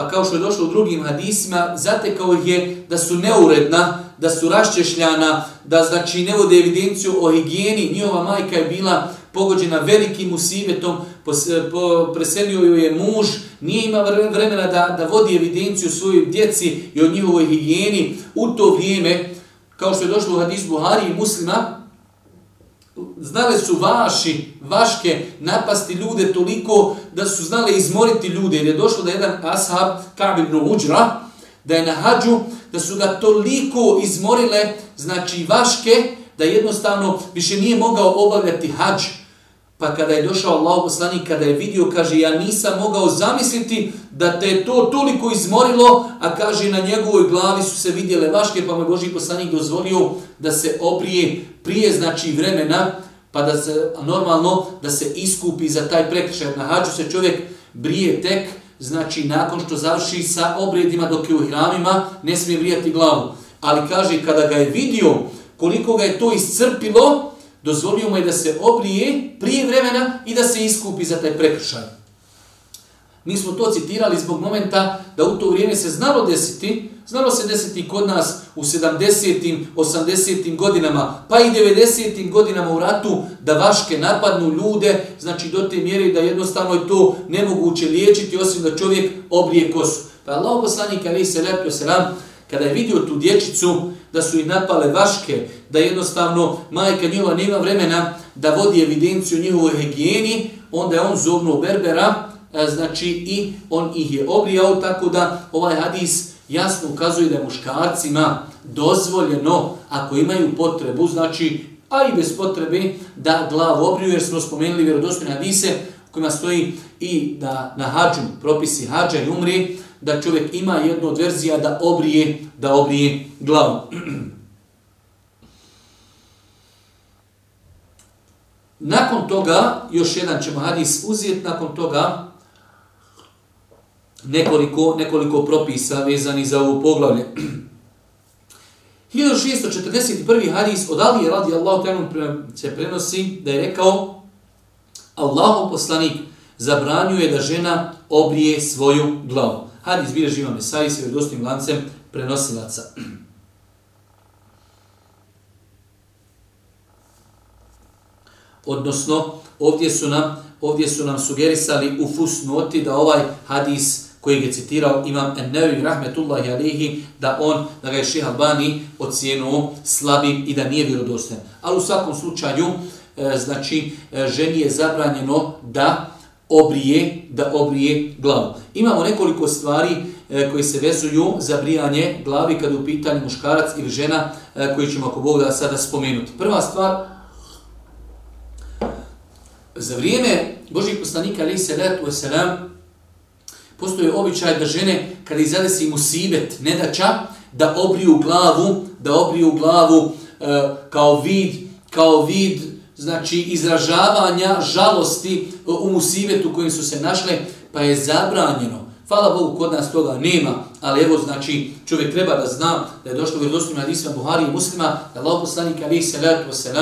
[SPEAKER 1] pa kao što je došlo u drugim hadisima, zatekao je da su neuredna, da su raščešljana, da znači ne vode evidenciju o higijeni, njihova majka je bila pogođena velikim usivetom, eh, preselio ju je muž, nije ima vremena da, da vodi evidenciju svojoj djeci i o njihovoj higijeni. U to vrijeme, kao što je došlo u hadis Buhari i muslima, znale su vaši, vaške napasti ljude toliko da su znale izmoriti ljude. Jer je došlo da jedan ashab, Ka'b ibn Uđra, da je na hađu, da su ga toliko izmorile, znači vaške, da jednostavno više nije mogao obavljati hađ. Pa kada je došao Allah poslanik, kada je vidio, kaže, ja nisam mogao zamisliti da te je to toliko izmorilo, a kaže, na njegovoj glavi su se vidjele vaške, pa mu je Boži poslanik dozvolio da se obrije prije, znači, vremena, pa da se, normalno, da se iskupi za taj prekršaj. Na hađu se čovjek brije tek, znači, nakon što završi sa obredima dok je u hramima, ne smije brijati glavu. Ali kaže, kada ga je vidio koliko ga je to iscrpilo, dozvolio mu je da se obrije prije vremena i da se iskupi za taj prekršaj. Mi smo to citirali zbog momenta da u to vrijeme se znalo desiti, znalo se desiti kod nas u 70. 80. godinama, pa i 90. godinama u ratu, da vaške napadnu ljude, znači do te mjere da jednostavno je to nemoguće liječiti, osim da čovjek obrije kosu. Pa Allah poslanik ali se lepio se nam, kada je vidio tu dječicu, da su i napale vaške, da jednostavno majka njihova nema vremena da vodi evidenciju njihovoj higijeni, onda je on zovnuo Berbera, znači i on ih je obrijao, tako da ovaj hadis jasno ukazuje da je muškarcima dozvoljeno, ako imaju potrebu, znači, a i bez potrebe, da glavu obriju, jer smo spomenuli vjerodostojne hadise u kojima stoji i da na hađu propisi hađa i umri, da čovjek ima jednu od verzija da obrije, da obrije glavu. Nakon toga, još jedan ćemo hadis uzeti, nakon toga, nekoliko, nekoliko propisa vezani za ovo poglavlje. 1641. hadis od Ali radi Allahu ta'ala se prenosi da je rekao Allahov poslanik zabranjuje da žena obrije svoju glavu. Hadis bilježi imam Nesai se vredostim lancem prenosilaca. Odnosno, ovdje su nam, ovdje su nam sugerisali u fusnoti da ovaj hadis koji je citirao imam Ennevi rahmetullahi alihi da on, da ga je Ših Albani ocijenuo slabim i da nije vjerodostojan. Ali u svakom slučaju, e, znači, e, ženi je zabranjeno da obrije, da obrije glavu. Imamo nekoliko stvari e, koji se vezuju za brijanje glavi kada u pitanju muškarac ili žena e, koji ćemo ako Bog da sada spomenuti. Prva stvar, za vrijeme Božih poslanika ali se letu wasalam, postoje običaj da žene, kada izadesi mu musibet, nedača, da obriju glavu, da obriju glavu e, kao vid, kao vid, znači izražavanja žalosti e, u musibetu kojim su se našle, pa je zabranjeno. Hvala Bogu, kod nas toga nema, ali evo, znači, čovjek treba da zna da je došlo u vjerodostojima Hadisima Buhari i muslima, da Allah poslanik Ali se letu se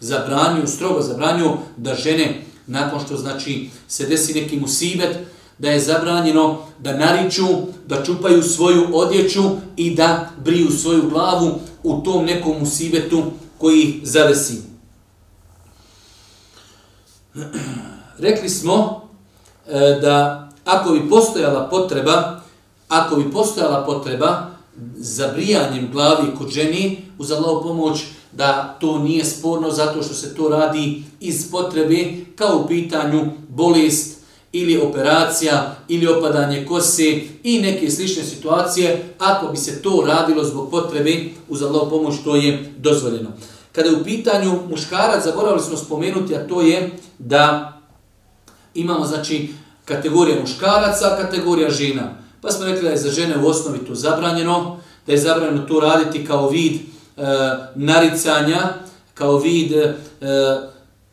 [SPEAKER 1] zabranju, strogo zabranju da žene, nakon što znači se desi neki musibet, da je zabranjeno da nariču, da čupaju svoju odjeću i da briju svoju glavu u tom nekom musibetu koji zadesi. Rekli smo E, da ako bi postojala potreba, ako bi postojala potreba za brijanjem glavi kod ženi, uz Allahovu pomoć, da to nije sporno zato što se to radi iz potrebe kao u pitanju bolest, ili operacija, ili opadanje kose i neke slične situacije, ako bi se to radilo zbog potrebe, uz Allah pomoć, to je dozvoljeno. Kada je u pitanju muškarac, zaboravili smo spomenuti, a to je da imamo znači kategorija muškaraca, kategorija žena. Pa smo rekli da je za žene u osnovi to zabranjeno, da je zabranjeno to raditi kao vid e, naricanja, kao vid e,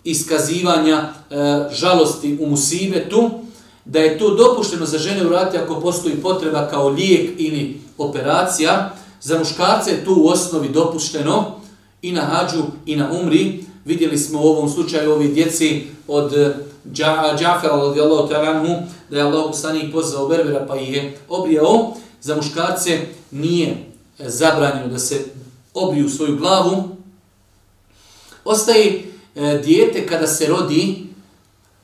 [SPEAKER 1] iskazivanja e, žalosti u musibetu, da je to dopušteno za žene uraditi ako postoji potreba kao lijek ili operacija, za muškarce je to u osnovi dopušteno i na hađu i na umri. Vidjeli smo u ovom slučaju ovi djeci od Džafera radijallahu ta'ala da je Allah poslanik pozvao Berbera pa je obrijao. Za muškarce nije e, zabranjeno da se obriju svoju glavu. Ostaje e, dijete kada se rodi,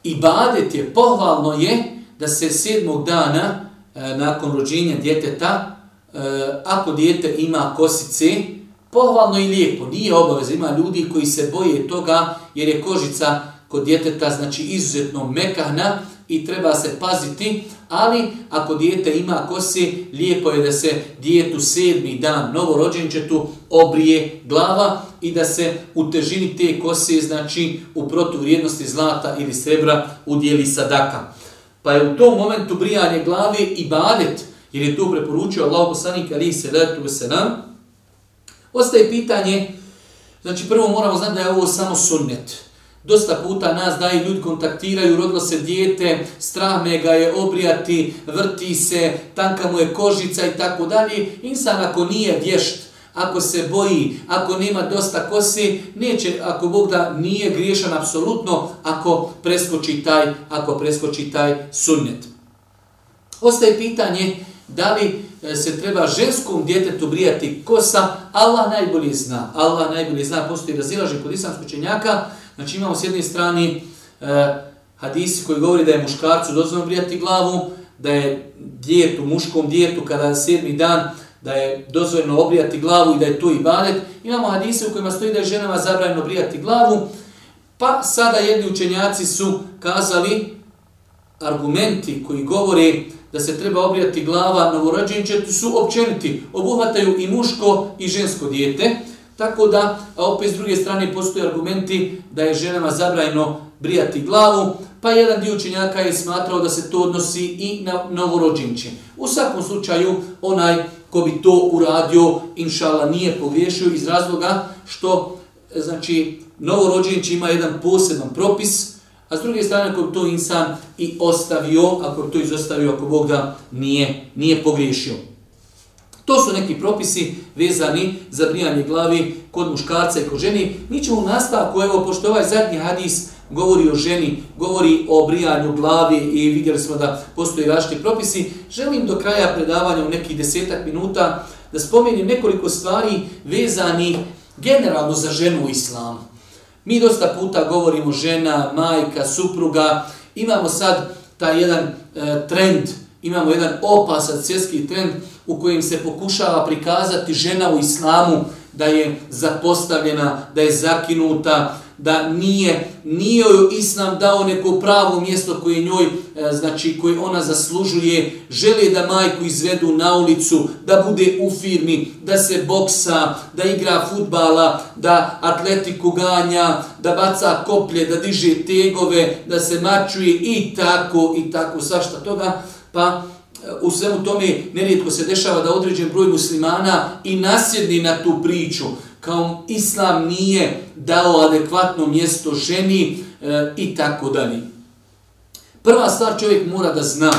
[SPEAKER 1] i badet je, pohvalno je da se sedmog dana e, nakon rođenja djeteta, e, ako dijete ima kosice, pohvalno i lijepo, nije obaveza, ima ljudi koji se boje toga jer je kožica kod djeteta znači izuzetno mekahna i treba se paziti, ali ako dijete ima kose, lijepo je da se dijetu sedmi dan novorođenčetu obrije glava i da se u težini te kose, znači u protuvrijednosti zlata ili srebra, udjeli sadaka. Pa je u tom momentu brijanje glave i badet, jer je to preporučio Allah poslanik ali se letu se nam. Ostaje pitanje, znači prvo moramo znati da je ovo samo sunnet. Dosta puta nas da i ljudi kontaktiraju, rodilo se dijete, strah me ga je obrijati, vrti se, tanka mu je kožica i tako dalje. Insan ako nije vješt, ako se boji, ako nema dosta kosi, neće, ako Bog da nije griješan apsolutno, ako preskoči taj, ako preskoči taj sunnet. Ostaje pitanje da li e, se treba ženskom djetetu brijati kosa, Allah najbolje zna. Allah najbolje zna, postoji razilaže kod islamskog učenjaka. Znači imamo s jedne strane e, hadisi koji govori da je muškarcu dozvoljeno brijati glavu, da je djetu, muškom djetu kada sedmi dan da je dozvoljeno obrijati glavu i da je to ibadet. Imamo hadise u kojima stoji da je ženama zabranjeno brijati glavu, pa sada jedni učenjaci su kazali argumenti koji govore da se treba obrijati glava novorođenčetu su općeniti, obuhvataju i muško i žensko dijete, tako da, a opet s druge strane postoje argumenti da je ženama zabranjeno brijati glavu, pa jedan dio učenjaka je smatrao da se to odnosi i na novorođenče. U svakom slučaju, onaj ko bi to uradio, inšala, nije pogriješio iz razloga što, e, znači, novorođenče ima jedan poseban propis, a s druge strane, ako bi to insan i ostavio, ako bi to izostavio, ako Bog da nije, nije pogriješio. To su neki propisi vezani za brijanje glavi kod muškarca i kod ženi. Mi ćemo u nastavku, evo, pošto ovaj zadnji hadis govori o ženi, govori o brijanju glavi i vidjeli smo da postoji različiti propisi. Želim do kraja predavanja u nekih desetak minuta da spomenim nekoliko stvari vezani generalno za ženu u islamu. Mi dosta puta govorimo žena, majka, supruga, imamo sad taj jedan e, trend, imamo jedan opasan svjetski trend u kojem se pokušava prikazati žena u islamu da je zapostavljena, da je zakinuta, da nije nije joj islam dao neko pravo mjesto koje njoj e, znači koje ona zaslužuje. Žele da majku izvedu na ulicu da bude u firmi da se boksa da igra fudbala da atletiku ganja da baca koplje da diže tegove da se mačuje i tako i tako. Svašta toga pa e, u svemu tome nerijetko se dešava da određen broj muslimana i nasjedni na tu priču kao islam nije dao adekvatno mjesto ženi e, i tako dalje. Prva stvar čovjek mora da zna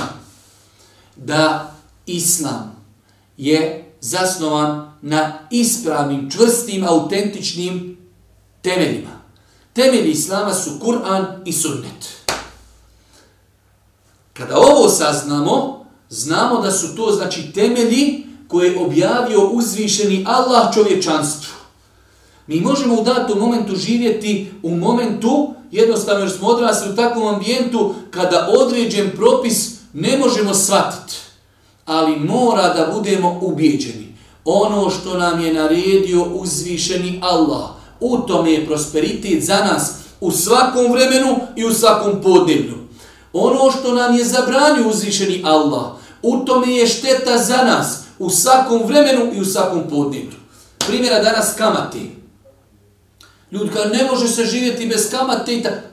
[SPEAKER 1] da islam je zasnovan na ispravnim, čvrstim, autentičnim temeljima. Temelji islama su Kur'an i sunnet. Kada ovo saznamo, znamo da su to znači temelji koje je objavio uzvišeni Allah čovječanstvu. Mi možemo u datom momentu živjeti u momentu, jednostavno jer smo odrasli u takvom ambijentu, kada određen propis ne možemo shvatiti. Ali mora da budemo ubijeđeni. Ono što nam je naredio uzvišeni Allah, u tome je prosperitet za nas u svakom vremenu i u svakom podneblju. Ono što nam je zabranio uzvišeni Allah, u tome je šteta za nas u svakom vremenu i u svakom podneblju. Primjera danas kamati. Ljudi kao ne može se živjeti bez kamate i tako.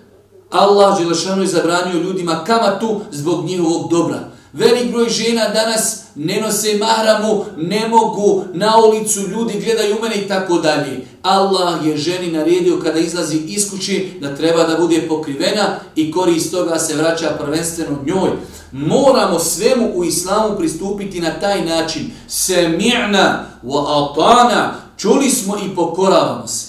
[SPEAKER 1] Allah Želešanu je zabranio ljudima kamatu zbog njihovog dobra. Velik broj žena danas ne nose mahramu, ne mogu na ulicu, ljudi gledaju u mene i tako dalje. Allah je ženi naredio kada izlazi iz kući da treba da bude pokrivena i korist toga se vraća prvenstveno njoj. Moramo svemu u islamu pristupiti na taj način. Semi'na wa atana, čuli smo i pokoravamo se.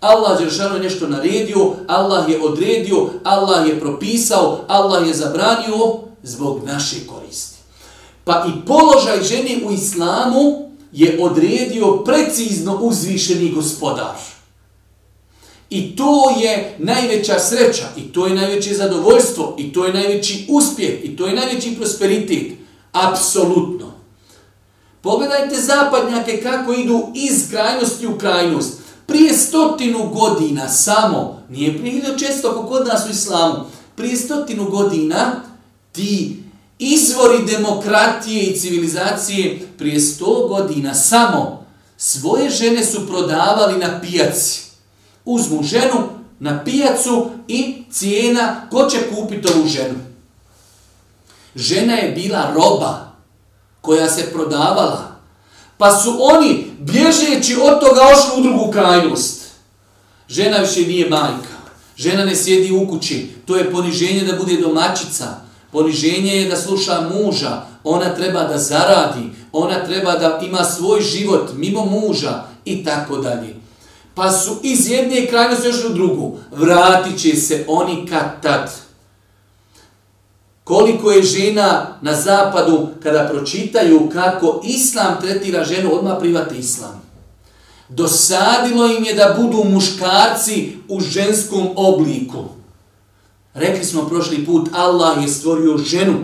[SPEAKER 1] Allah je nešto naredio, Allah je odredio, Allah je propisao, Allah je zabranio zbog naše koristi. Pa i položaj žene u islamu je odredio precizno uzvišeni gospodar. I to je najveća sreća, i to je najveće zadovoljstvo, i to je najveći uspjeh, i to je najveći prosperitet. Apsolutno. Pogledajte zapadnjake kako idu iz krajnosti u krajnost. Prije stotinu godina samo, nije prije često kod nas u islamu, prije stotinu godina ti izvori demokratije i civilizacije prije 100 godina samo svoje žene su prodavali na pijaci. Uzmu ženu na pijacu i cijena ko će kupiti ovu ženu. Žena je bila roba koja se prodavala Pa su oni, bježeći od toga, ošli u drugu krajnost. Žena više nije majka. Žena ne sjedi u kući. To je poniženje da bude domaćica. Poniženje je da sluša muža. Ona treba da zaradi. Ona treba da ima svoj život mimo muža i tako dalje. Pa su iz jedne krajnosti još u drugu. Vratit će se oni kad tad. Koliko je žena na zapadu kada pročitaju kako islam tretira ženu, odmah private islam. Dosadilo im je da budu muškarci u ženskom obliku. Rekli smo prošli put, Allah je stvorio ženu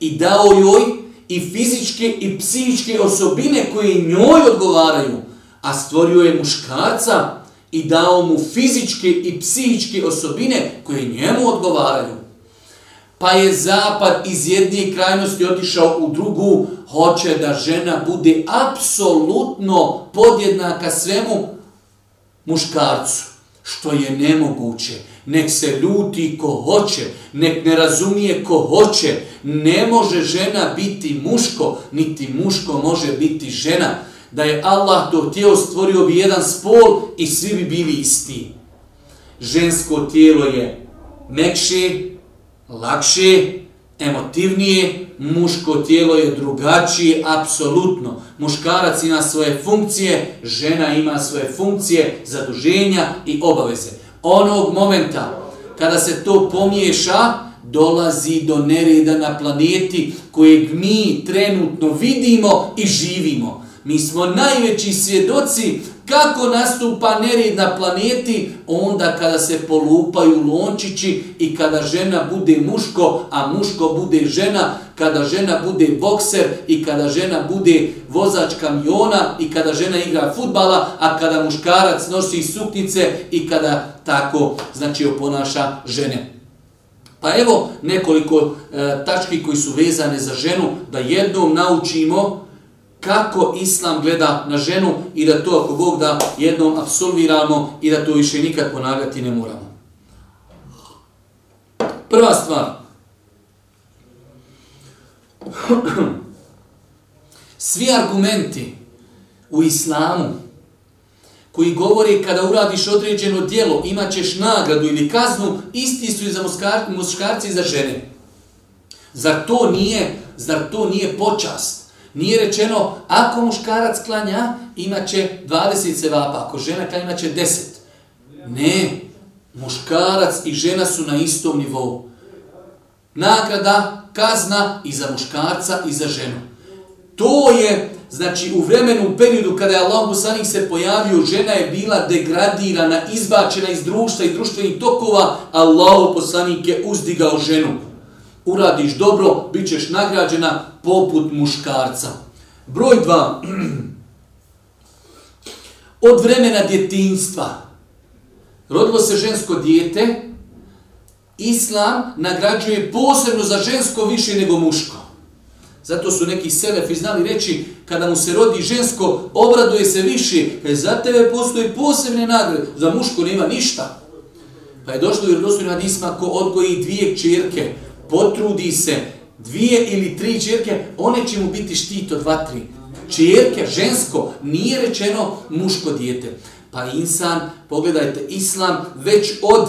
[SPEAKER 1] i dao joj i fizičke i psihičke osobine koje njoj odgovaraju, a stvorio je muškarca i dao mu fizičke i psihičke osobine koje njemu odgovaraju. Pa je zapad iz jedne krajnosti otišao u drugu, hoće da žena bude apsolutno podjednaka svemu muškarcu, što je nemoguće. Nek se ljuti ko hoće, nek ne razumije ko hoće. Ne može žena biti muško, niti muško može biti žena. Da je Allah to tijelo stvorio bi jedan spol i svi bi bili isti. Žensko tijelo je mekše, lakše, emotivnije, muško tijelo je drugačije, apsolutno. Muškarac ima svoje funkcije, žena ima svoje funkcije, zaduženja i obaveze. Onog momenta kada se to pomiješa, dolazi do nereda na planeti kojeg mi trenutno vidimo i živimo. Mi smo najveći svjedoci kako nastupa nered na planeti onda kada se polupaju lončići i kada žena bude muško, a muško bude žena, kada žena bude bokser i kada žena bude vozač kamiona i kada žena igra futbala, a kada muškarac nosi suknice i kada tako znači oponaša žene. Pa evo nekoliko e, tački koji su vezane za ženu da jednom naučimo kako islam gleda na ženu i da to ako Bog da jednom absolviramo i da to više nikad ponagati ne moramo. Prva stvar. Svi argumenti u islamu koji govori kada uradiš određeno dijelo, imat ćeš nagradu ili kaznu, isti su i za muškarci i za žene. Zar to nije, zar to nije počast? Nije rečeno, ako muškarac klanja, imaće 20 sevapa, ako žena klanja, imaće 10. Ne, muškarac i žena su na istom nivou. Nagrada, kazna i za muškarca i za ženu. To je, znači, u vremenu, u periodu kada je Allah Musanik se pojavio, žena je bila degradirana, izbačena iz društva i društvenih tokova, Allah Poslanik je uzdigao ženu uradiš dobro, bit ćeš nagrađena poput muškarca. Broj dva. Od vremena djetinstva rodilo se žensko dijete, Islam nagrađuje posebno za žensko više nego muško. Zato su neki selefi znali reći, kada mu se rodi žensko, obraduje se više, kaj za tebe postoji posebne nagrade, za muško nema ništa. Pa je došlo u dostojno hadisma ko odgoji dvije čirke, potrudi se dvije ili tri čerke, one će mu biti štit od dva, tri. Čerke, žensko, nije rečeno muško dijete. Pa insan, pogledajte, islam već od,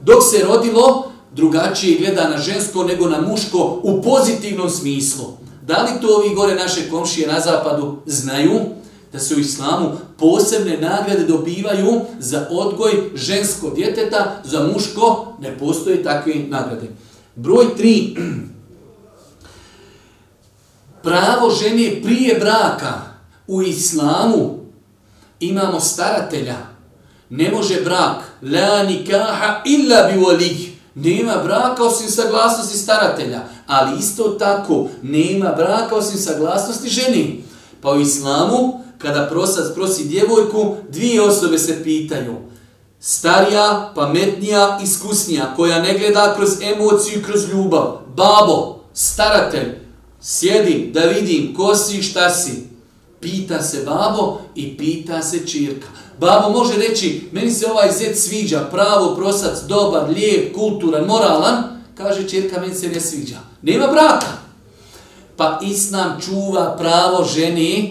[SPEAKER 1] dok se rodilo, drugačije gleda na žensko nego na muško u pozitivnom smislu. Da li to ovi gore naše komšije na zapadu znaju? Da se u islamu posebne nagrade dobivaju za odgoj žensko djeteta, za muško ne postoje takve nagrade. Broj 3. Pravo žene prije braka u islamu imamo staratelja. Ne može brak. La nikaha illa bi walih. Nema braka osim saglasnosti staratelja. Ali isto tako, nema braka osim saglasnosti ženi. Pa u islamu, kada prosac prosi djevojku, dvije osobe se pitaju starija, pametnija, iskusnija, koja ne gleda kroz emociju i kroz ljubav. Babo, staratelj, sjedi da vidim ko si šta si. Pita se babo i pita se čirka. Babo može reći, meni se ovaj zet sviđa, pravo, prosac, dobar, lijep, kulturan, moralan. Kaže čirka, meni se ne sviđa. Nema braka. Pa Islam čuva pravo žene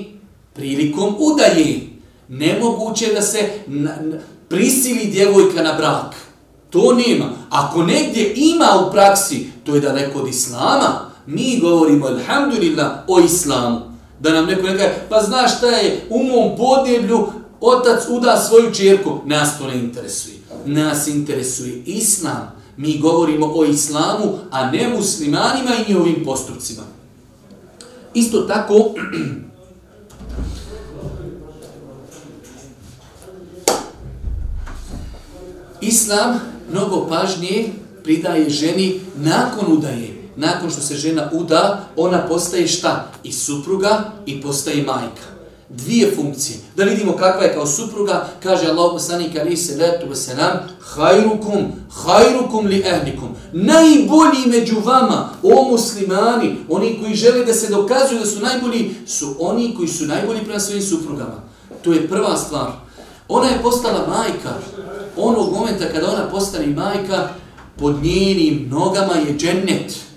[SPEAKER 1] prilikom udaje. Nemoguće da se prisili djevojka na brak. To nema. Ako negdje ima u praksi, to je daleko od islama. Mi govorimo, alhamdulillah, o islamu. Da nam neko neka, pa znaš šta je, u mom podneblju otac uda svoju čerku. Nas to ne interesuje. Nas interesuje islam. Mi govorimo o islamu, a ne muslimanima i njihovim postupcima. Isto tako, Islam mnogo pažnje pridaje ženi nakon udaje. Nakon što se žena uda, ona postaje šta? I supruga i postaje majka. Dvije funkcije. Da vidimo kakva je kao supruga, kaže Allah poslanik ali se letu veselam, hajrukum, hajrukum li ehlikum. Najbolji među vama, o muslimani, oni koji žele da se dokazuju da su najbolji, su oni koji su najbolji prema svojim suprugama. To je prva stvar. Ona je postala majka. Onog momenta kada ona postane majka, pod njenim nogama je džennet.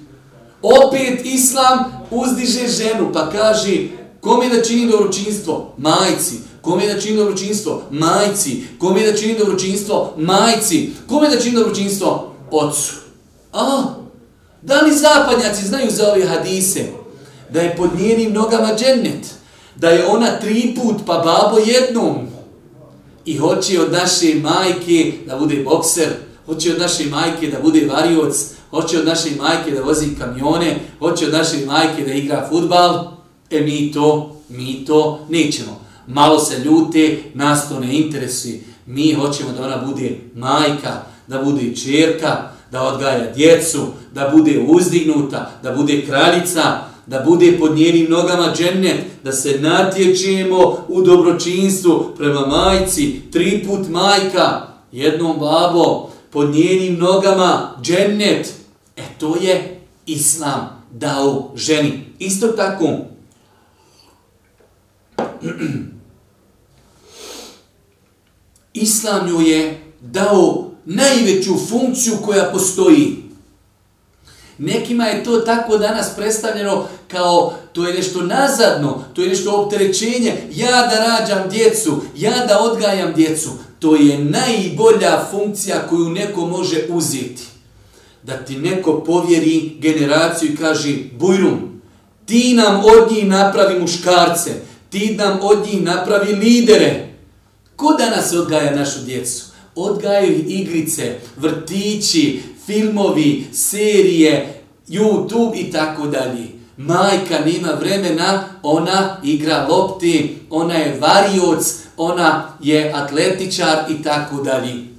[SPEAKER 1] Opet Islam uzdiže ženu pa kaže kom je da čini dobročinstvo? Majci. Kom je da čini dobročinstvo? Majci. Kom je da čini dobročinstvo? Majci. Kom je da čini dobročinstvo? Otcu. A, da li zapadnjaci znaju za ove hadise? Da je pod njenim nogama džennet. Da je ona tri put pa babo jednom. I hoće od naše majke da bude bokser. Hoće od naše majke da bude varioc hoće od naše majke da vozi kamione, hoće od naše majke da igra futbal, e mi to, mi to nećemo. Malo se ljute, nas to ne interesuje. Mi hoćemo da ona bude majka, da bude čerka, da odgaja djecu, da bude uzdignuta, da bude kraljica, da bude pod njenim nogama džennet, da se natječemo u dobročinstvu prema majci, tri put majka, jednom babo, pod njenim nogama džennet, E to je islam dao ženi. Isto tako, islam ju je dao najveću funkciju koja postoji. Nekima je to tako danas predstavljeno kao to je nešto nazadno, to je nešto opterećenje. Ja da rađam djecu, ja da odgajam djecu. To je najbolja funkcija koju neko može uzeti da ti neko povjeri generaciju i kaže Bujrum, ti nam od njih napravi muškarce, ti nam od njih napravi lidere. Ko danas odgaja našu djecu? Odgajaju igrice, vrtići, filmovi, serije, YouTube i tako dalje. Majka nema vremena, ona igra lopti, ona je varioc, ona je atletičar i tako dalje.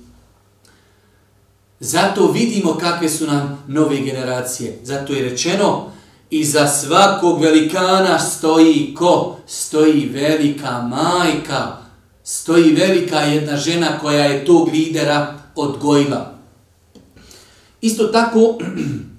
[SPEAKER 1] Zato vidimo kakve su nam nove generacije. Zato je rečeno i za svakog velikana stoji ko? Stoji velika majka. Stoji velika jedna žena koja je tog lidera odgojila. Isto tako,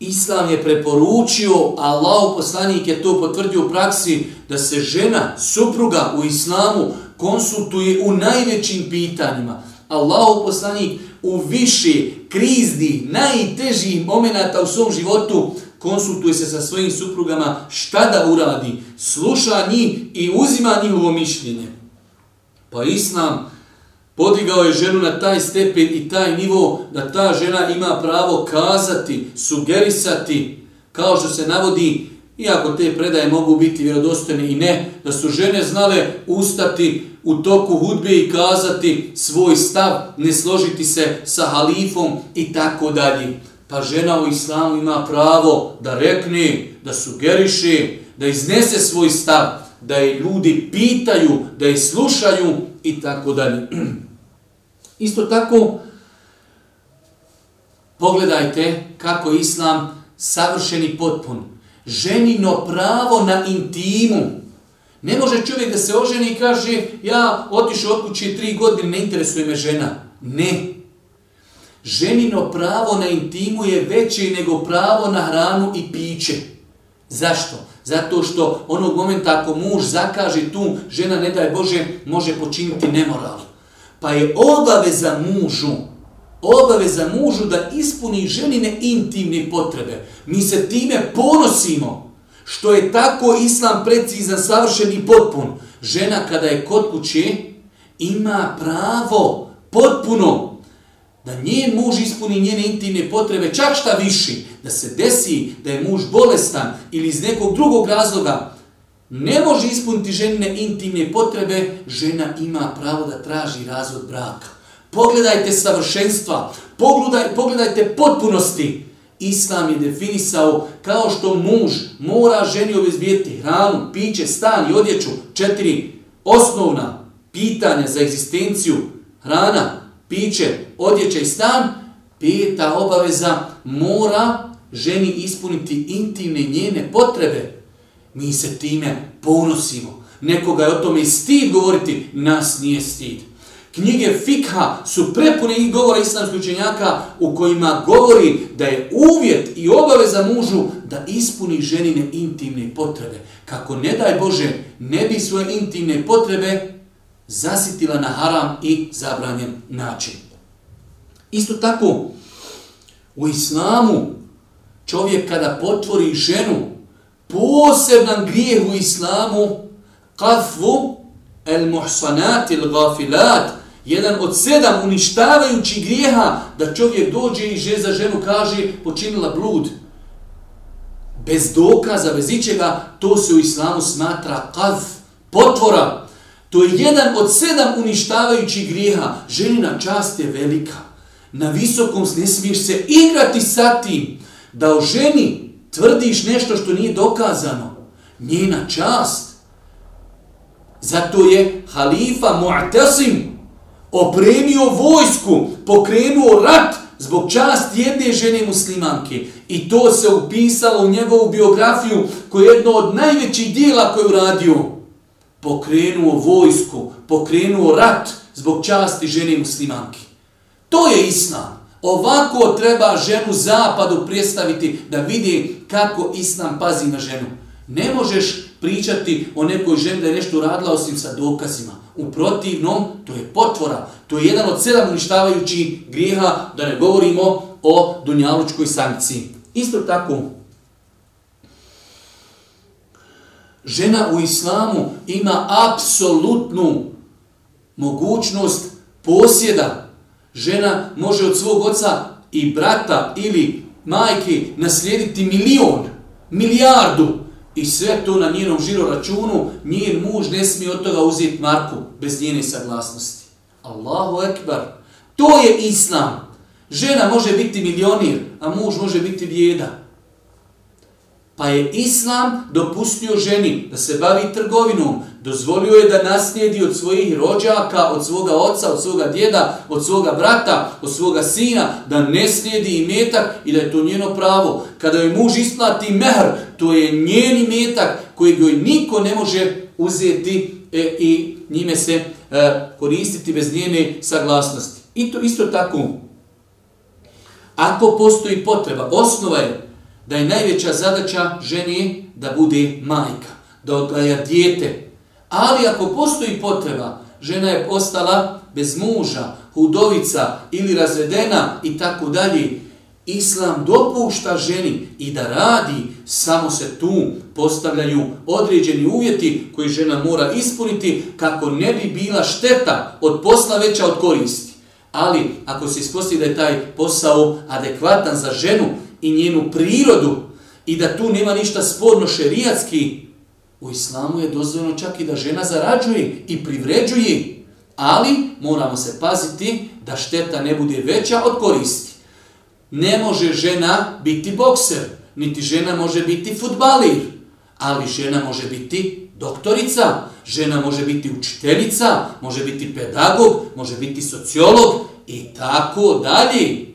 [SPEAKER 1] Islam je preporučio, Allah poslanik je to potvrdio u praksi, da se žena, supruga u Islamu konsultuje u najvećim pitanjima. Allahu poslanik u više krizni, najtežih momenata u svom životu konsultuje se sa svojim suprugama šta da uradi, sluša njih i uzima njihovo mišljenje. Pa Islam podigao je ženu na taj stepen i taj nivo da ta žena ima pravo kazati, sugerisati, kao što se navodi, iako te predaje mogu biti vjerodostojne i ne, da su žene znale ustati u toku hudbe i kazati svoj stav, ne složiti se sa halifom i tako dalje. Pa žena u islamu ima pravo da rekne, da sugeriše, da iznese svoj stav, da je ljudi pitaju, da je slušaju i tako dalje. Isto tako, pogledajte kako je islam savršeni potpun. Ženino pravo na intimu, Ne može čovjek da se oženi i kaže ja otišao od kuće tri godine, ne interesuje me žena. Ne. Ženino pravo na intimu je veće nego pravo na hranu i piće. Zašto? Zato što onog momenta ako muž zakaže tu, žena ne daj Bože, može počiniti nemoral. Pa je obaveza mužu, obaveza mužu da ispuni ženine intimne potrebe. Mi se time ponosimo što je tako islam precizan, savršen i potpun. Žena kada je kod kuće ima pravo potpuno da njen muž ispuni njene intimne potrebe, čak šta viši, da se desi da je muž bolestan ili iz nekog drugog razloga, ne može ispuniti ženine intimne potrebe, žena ima pravo da traži razvod braka. pogledajte savršenstva, pogledaj, pogledajte potpunosti. Islam je definisao kao što muž mora ženi obezbijeti hranu, piće, stan i odjeću, četiri osnovna pitanja za egzistenciju, hrana, piće, odjeća i stan, peta obaveza mora ženi ispuniti intimne njene potrebe. Mi se time ponosimo. Nekoga je o tome stid govoriti, nas nije stid. Knjige fikha su prepune i govora islamskih učenjaka u kojima govori da je uvjet i obaveza mužu da ispuni ženine intimne potrebe. Kako ne daj Bože, ne bi svoje intimne potrebe zasitila na haram i zabranjen način. Isto tako, u islamu čovjek kada potvori ženu, poseban grijeh u islamu, qadfu el muhsanat il gafilat, jedan od sedam uništavajućih grijeha da čovjek dođe i že za ženu kaže počinila blud. Bez dokaza, bez ičega, to se u islamu smatra qadf, potvora. To je jedan od sedam uništavajućih grijeha. Ženina čast je velika. Na visokom ne smiješ se igrati sa tim da o ženi tvrdiš nešto što nije dokazano. Njena čast. Zato je halifa Mu'tasim opremio vojsku, pokrenuo rat zbog čast jedne žene muslimanke. I to se upisalo u njegovu biografiju koje je jedno od najvećih dijela koje je uradio. Pokrenuo vojsku, pokrenuo rat zbog časti žene muslimanke. To je islam. Ovako treba ženu zapadu predstaviti da vidi kako islam pazi na ženu. Ne možeš pričati o nekoj ženi da je nešto uradila osim sa dokazima. U protivnom, to je potvora. To je jedan od sedam uništavajućih grijeha, da ne govorimo o dunjalučkoj sankciji. Isto tako, žena u islamu ima apsolutnu mogućnost posjeda. Žena može od svog oca i brata ili majke naslijediti milion, milijardu, I sve to na njenom žiro računu, njen muž ne smije od toga uzeti marku bez njene saglasnosti. Allahu ekbar. To je islam. Žena može biti milionir, a muž može biti vjeda. Pa je islam dopustio ženi da se bavi trgovinom, dozvolio je da naslijedi od svojih rođaka, od svoga oca, od svoga djeda, od svoga brata, od svoga sina, da ne slijedi i metak i da je to njeno pravo. Kada joj muž isplati mehr, to je njeni metak koji joj niko ne može uzeti e, i njime se e, koristiti bez njene saglasnosti. I to isto tako. Ako postoji potreba, osnova je da je najveća zadaća ženi da bude majka, da odgaja dijete. Ali ako postoji potreba, žena je ostala bez muža, hudovica ili razvedena i tako dalje, Islam dopušta ženi i da radi, samo se tu postavljaju određeni uvjeti koji žena mora ispuniti kako ne bi bila šteta od posla veća od koristi. Ali ako se ispostavi da je taj posao adekvatan za ženu i njenu prirodu i da tu nema ništa sporno šerijatski, u islamu je dozvoljeno čak i da žena zarađuje i privređuje, ali moramo se paziti da šteta ne bude veća od koristi. Ne može žena biti bokser, niti žena može biti futbalir, ali žena može biti doktorica, žena može biti učiteljica, može biti pedagog, može biti sociolog i tako dalje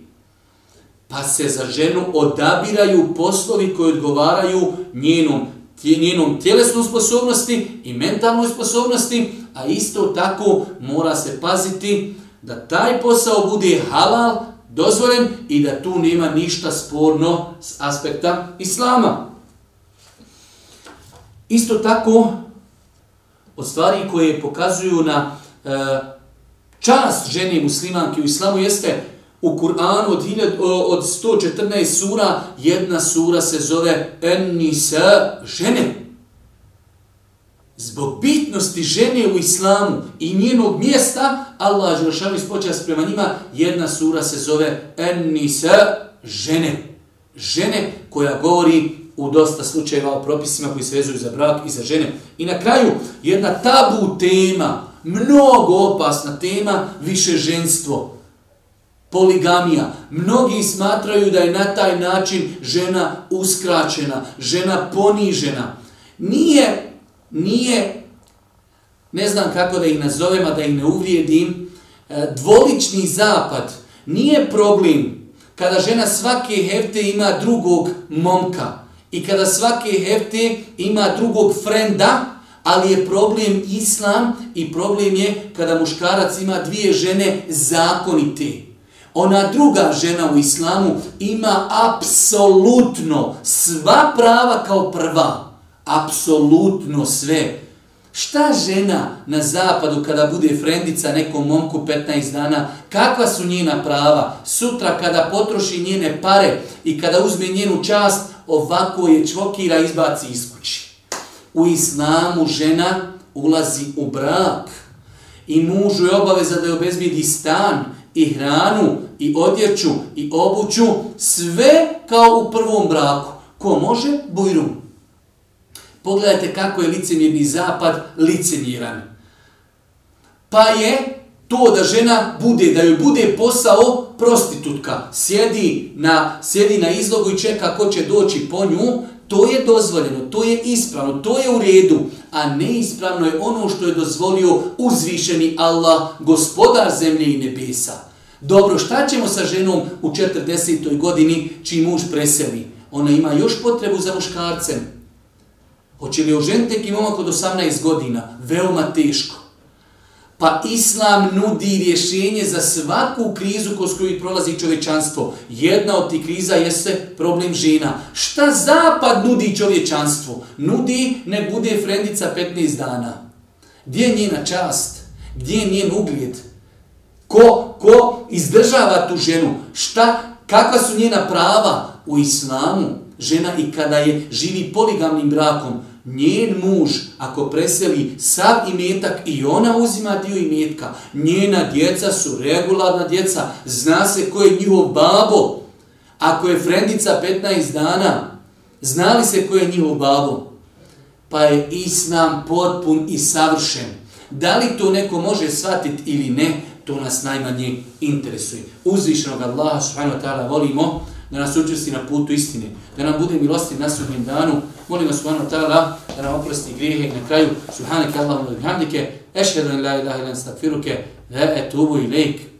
[SPEAKER 1] pa se za ženu odabiraju poslovi koji odgovaraju njenom, njenom tjelesnom sposobnosti i mentalnoj sposobnosti, a isto tako mora se paziti da taj posao bude halal, dozvoljen i da tu nema ništa sporno s aspekta islama. Isto tako, od stvari koje pokazuju na e, čast žene muslimanke u islamu jeste u Kur'anu od, od 114 sura, jedna sura se zove En-Nisa, žene. Zbog bitnosti žene u islamu i njenog mjesta, Allah Želšanu ispočas prema njima, jedna sura se zove En-Nisa, žene. Žene koja govori u dosta slučajeva o propisima koji se vezuju za brak i za žene. I na kraju, jedna tabu tema Mnogo opasna tema, više ženstvo. Poligamija. Mnogi smatraju da je na taj način žena uskraćena, žena ponižena. Nije, nije, ne znam kako da ih nazovem, a da ih ne uvrijedim, e, dvolični zapad nije problem kada žena svake hefte ima drugog momka i kada svake hefte ima drugog frenda, ali je problem islam i problem je kada muškarac ima dvije žene zakonite. Ona druga žena u islamu ima apsolutno sva prava kao prva. Apsolutno sve. Šta žena na zapadu kada bude frendica nekom momku 15 dana, kakva su njena prava? Sutra kada potroši njene pare i kada uzme njenu čast, ovako je čvokira izbaci iz kući. U islamu žena ulazi u brak i mužu je obaveza da je obezbijedi stan i hranu i odjeću i obuću, sve kao u prvom braku. Ko može? Bujrum. Pogledajte kako je licemjerni zapad licemjeran. Pa je to da žena bude, da joj bude posao prostitutka, sjedi na, sjedi na izlogu i čeka ko će doći po nju, to je dozvoljeno, to je ispravno, to je u redu, a neispravno je ono što je dozvolio uzvišeni Allah, gospodar zemlje i nebesa. Dobro, šta ćemo sa ženom u 40. godini čiji muž preseli? Ona ima još potrebu za muškarcem. Hoće li oženiti i momak od 18 godina? Veoma teško. Pa Islam nudi rješenje za svaku krizu kroz koju prolazi čovječanstvo. Jedna od tih kriza jeste problem žena. Šta zapad nudi čovječanstvu? Nudi ne bude frendica 15 dana. Gdje je njena čast? Gdje je njen ugljed? Ko, ko izdržava tu ženu? Šta, kakva su njena prava u islamu? žena i kada je živi poligamnim brakom, njen muž, ako preseli sav imetak i ona uzima dio imetka, njena djeca su regularna djeca, zna se ko je njihov babo. Ako je frendica 15 dana, znali se ko je njihov babo? Pa je islam potpun i savršen. Da li to neko može shvatiti ili ne, to nas najmanje interesuje. Uzvišnog Allaha subhanahu wa ta'ala volimo, da nas učesti na putu istine, da nam bude milosti na sudnjem danu. Molim vas subhanahu ta'ala da nam oprosti grijehe i na kraju subhanake Allahumma bihamdike, ešhedu en la ilaha ilan stakfiruke, ve etubu ilaik.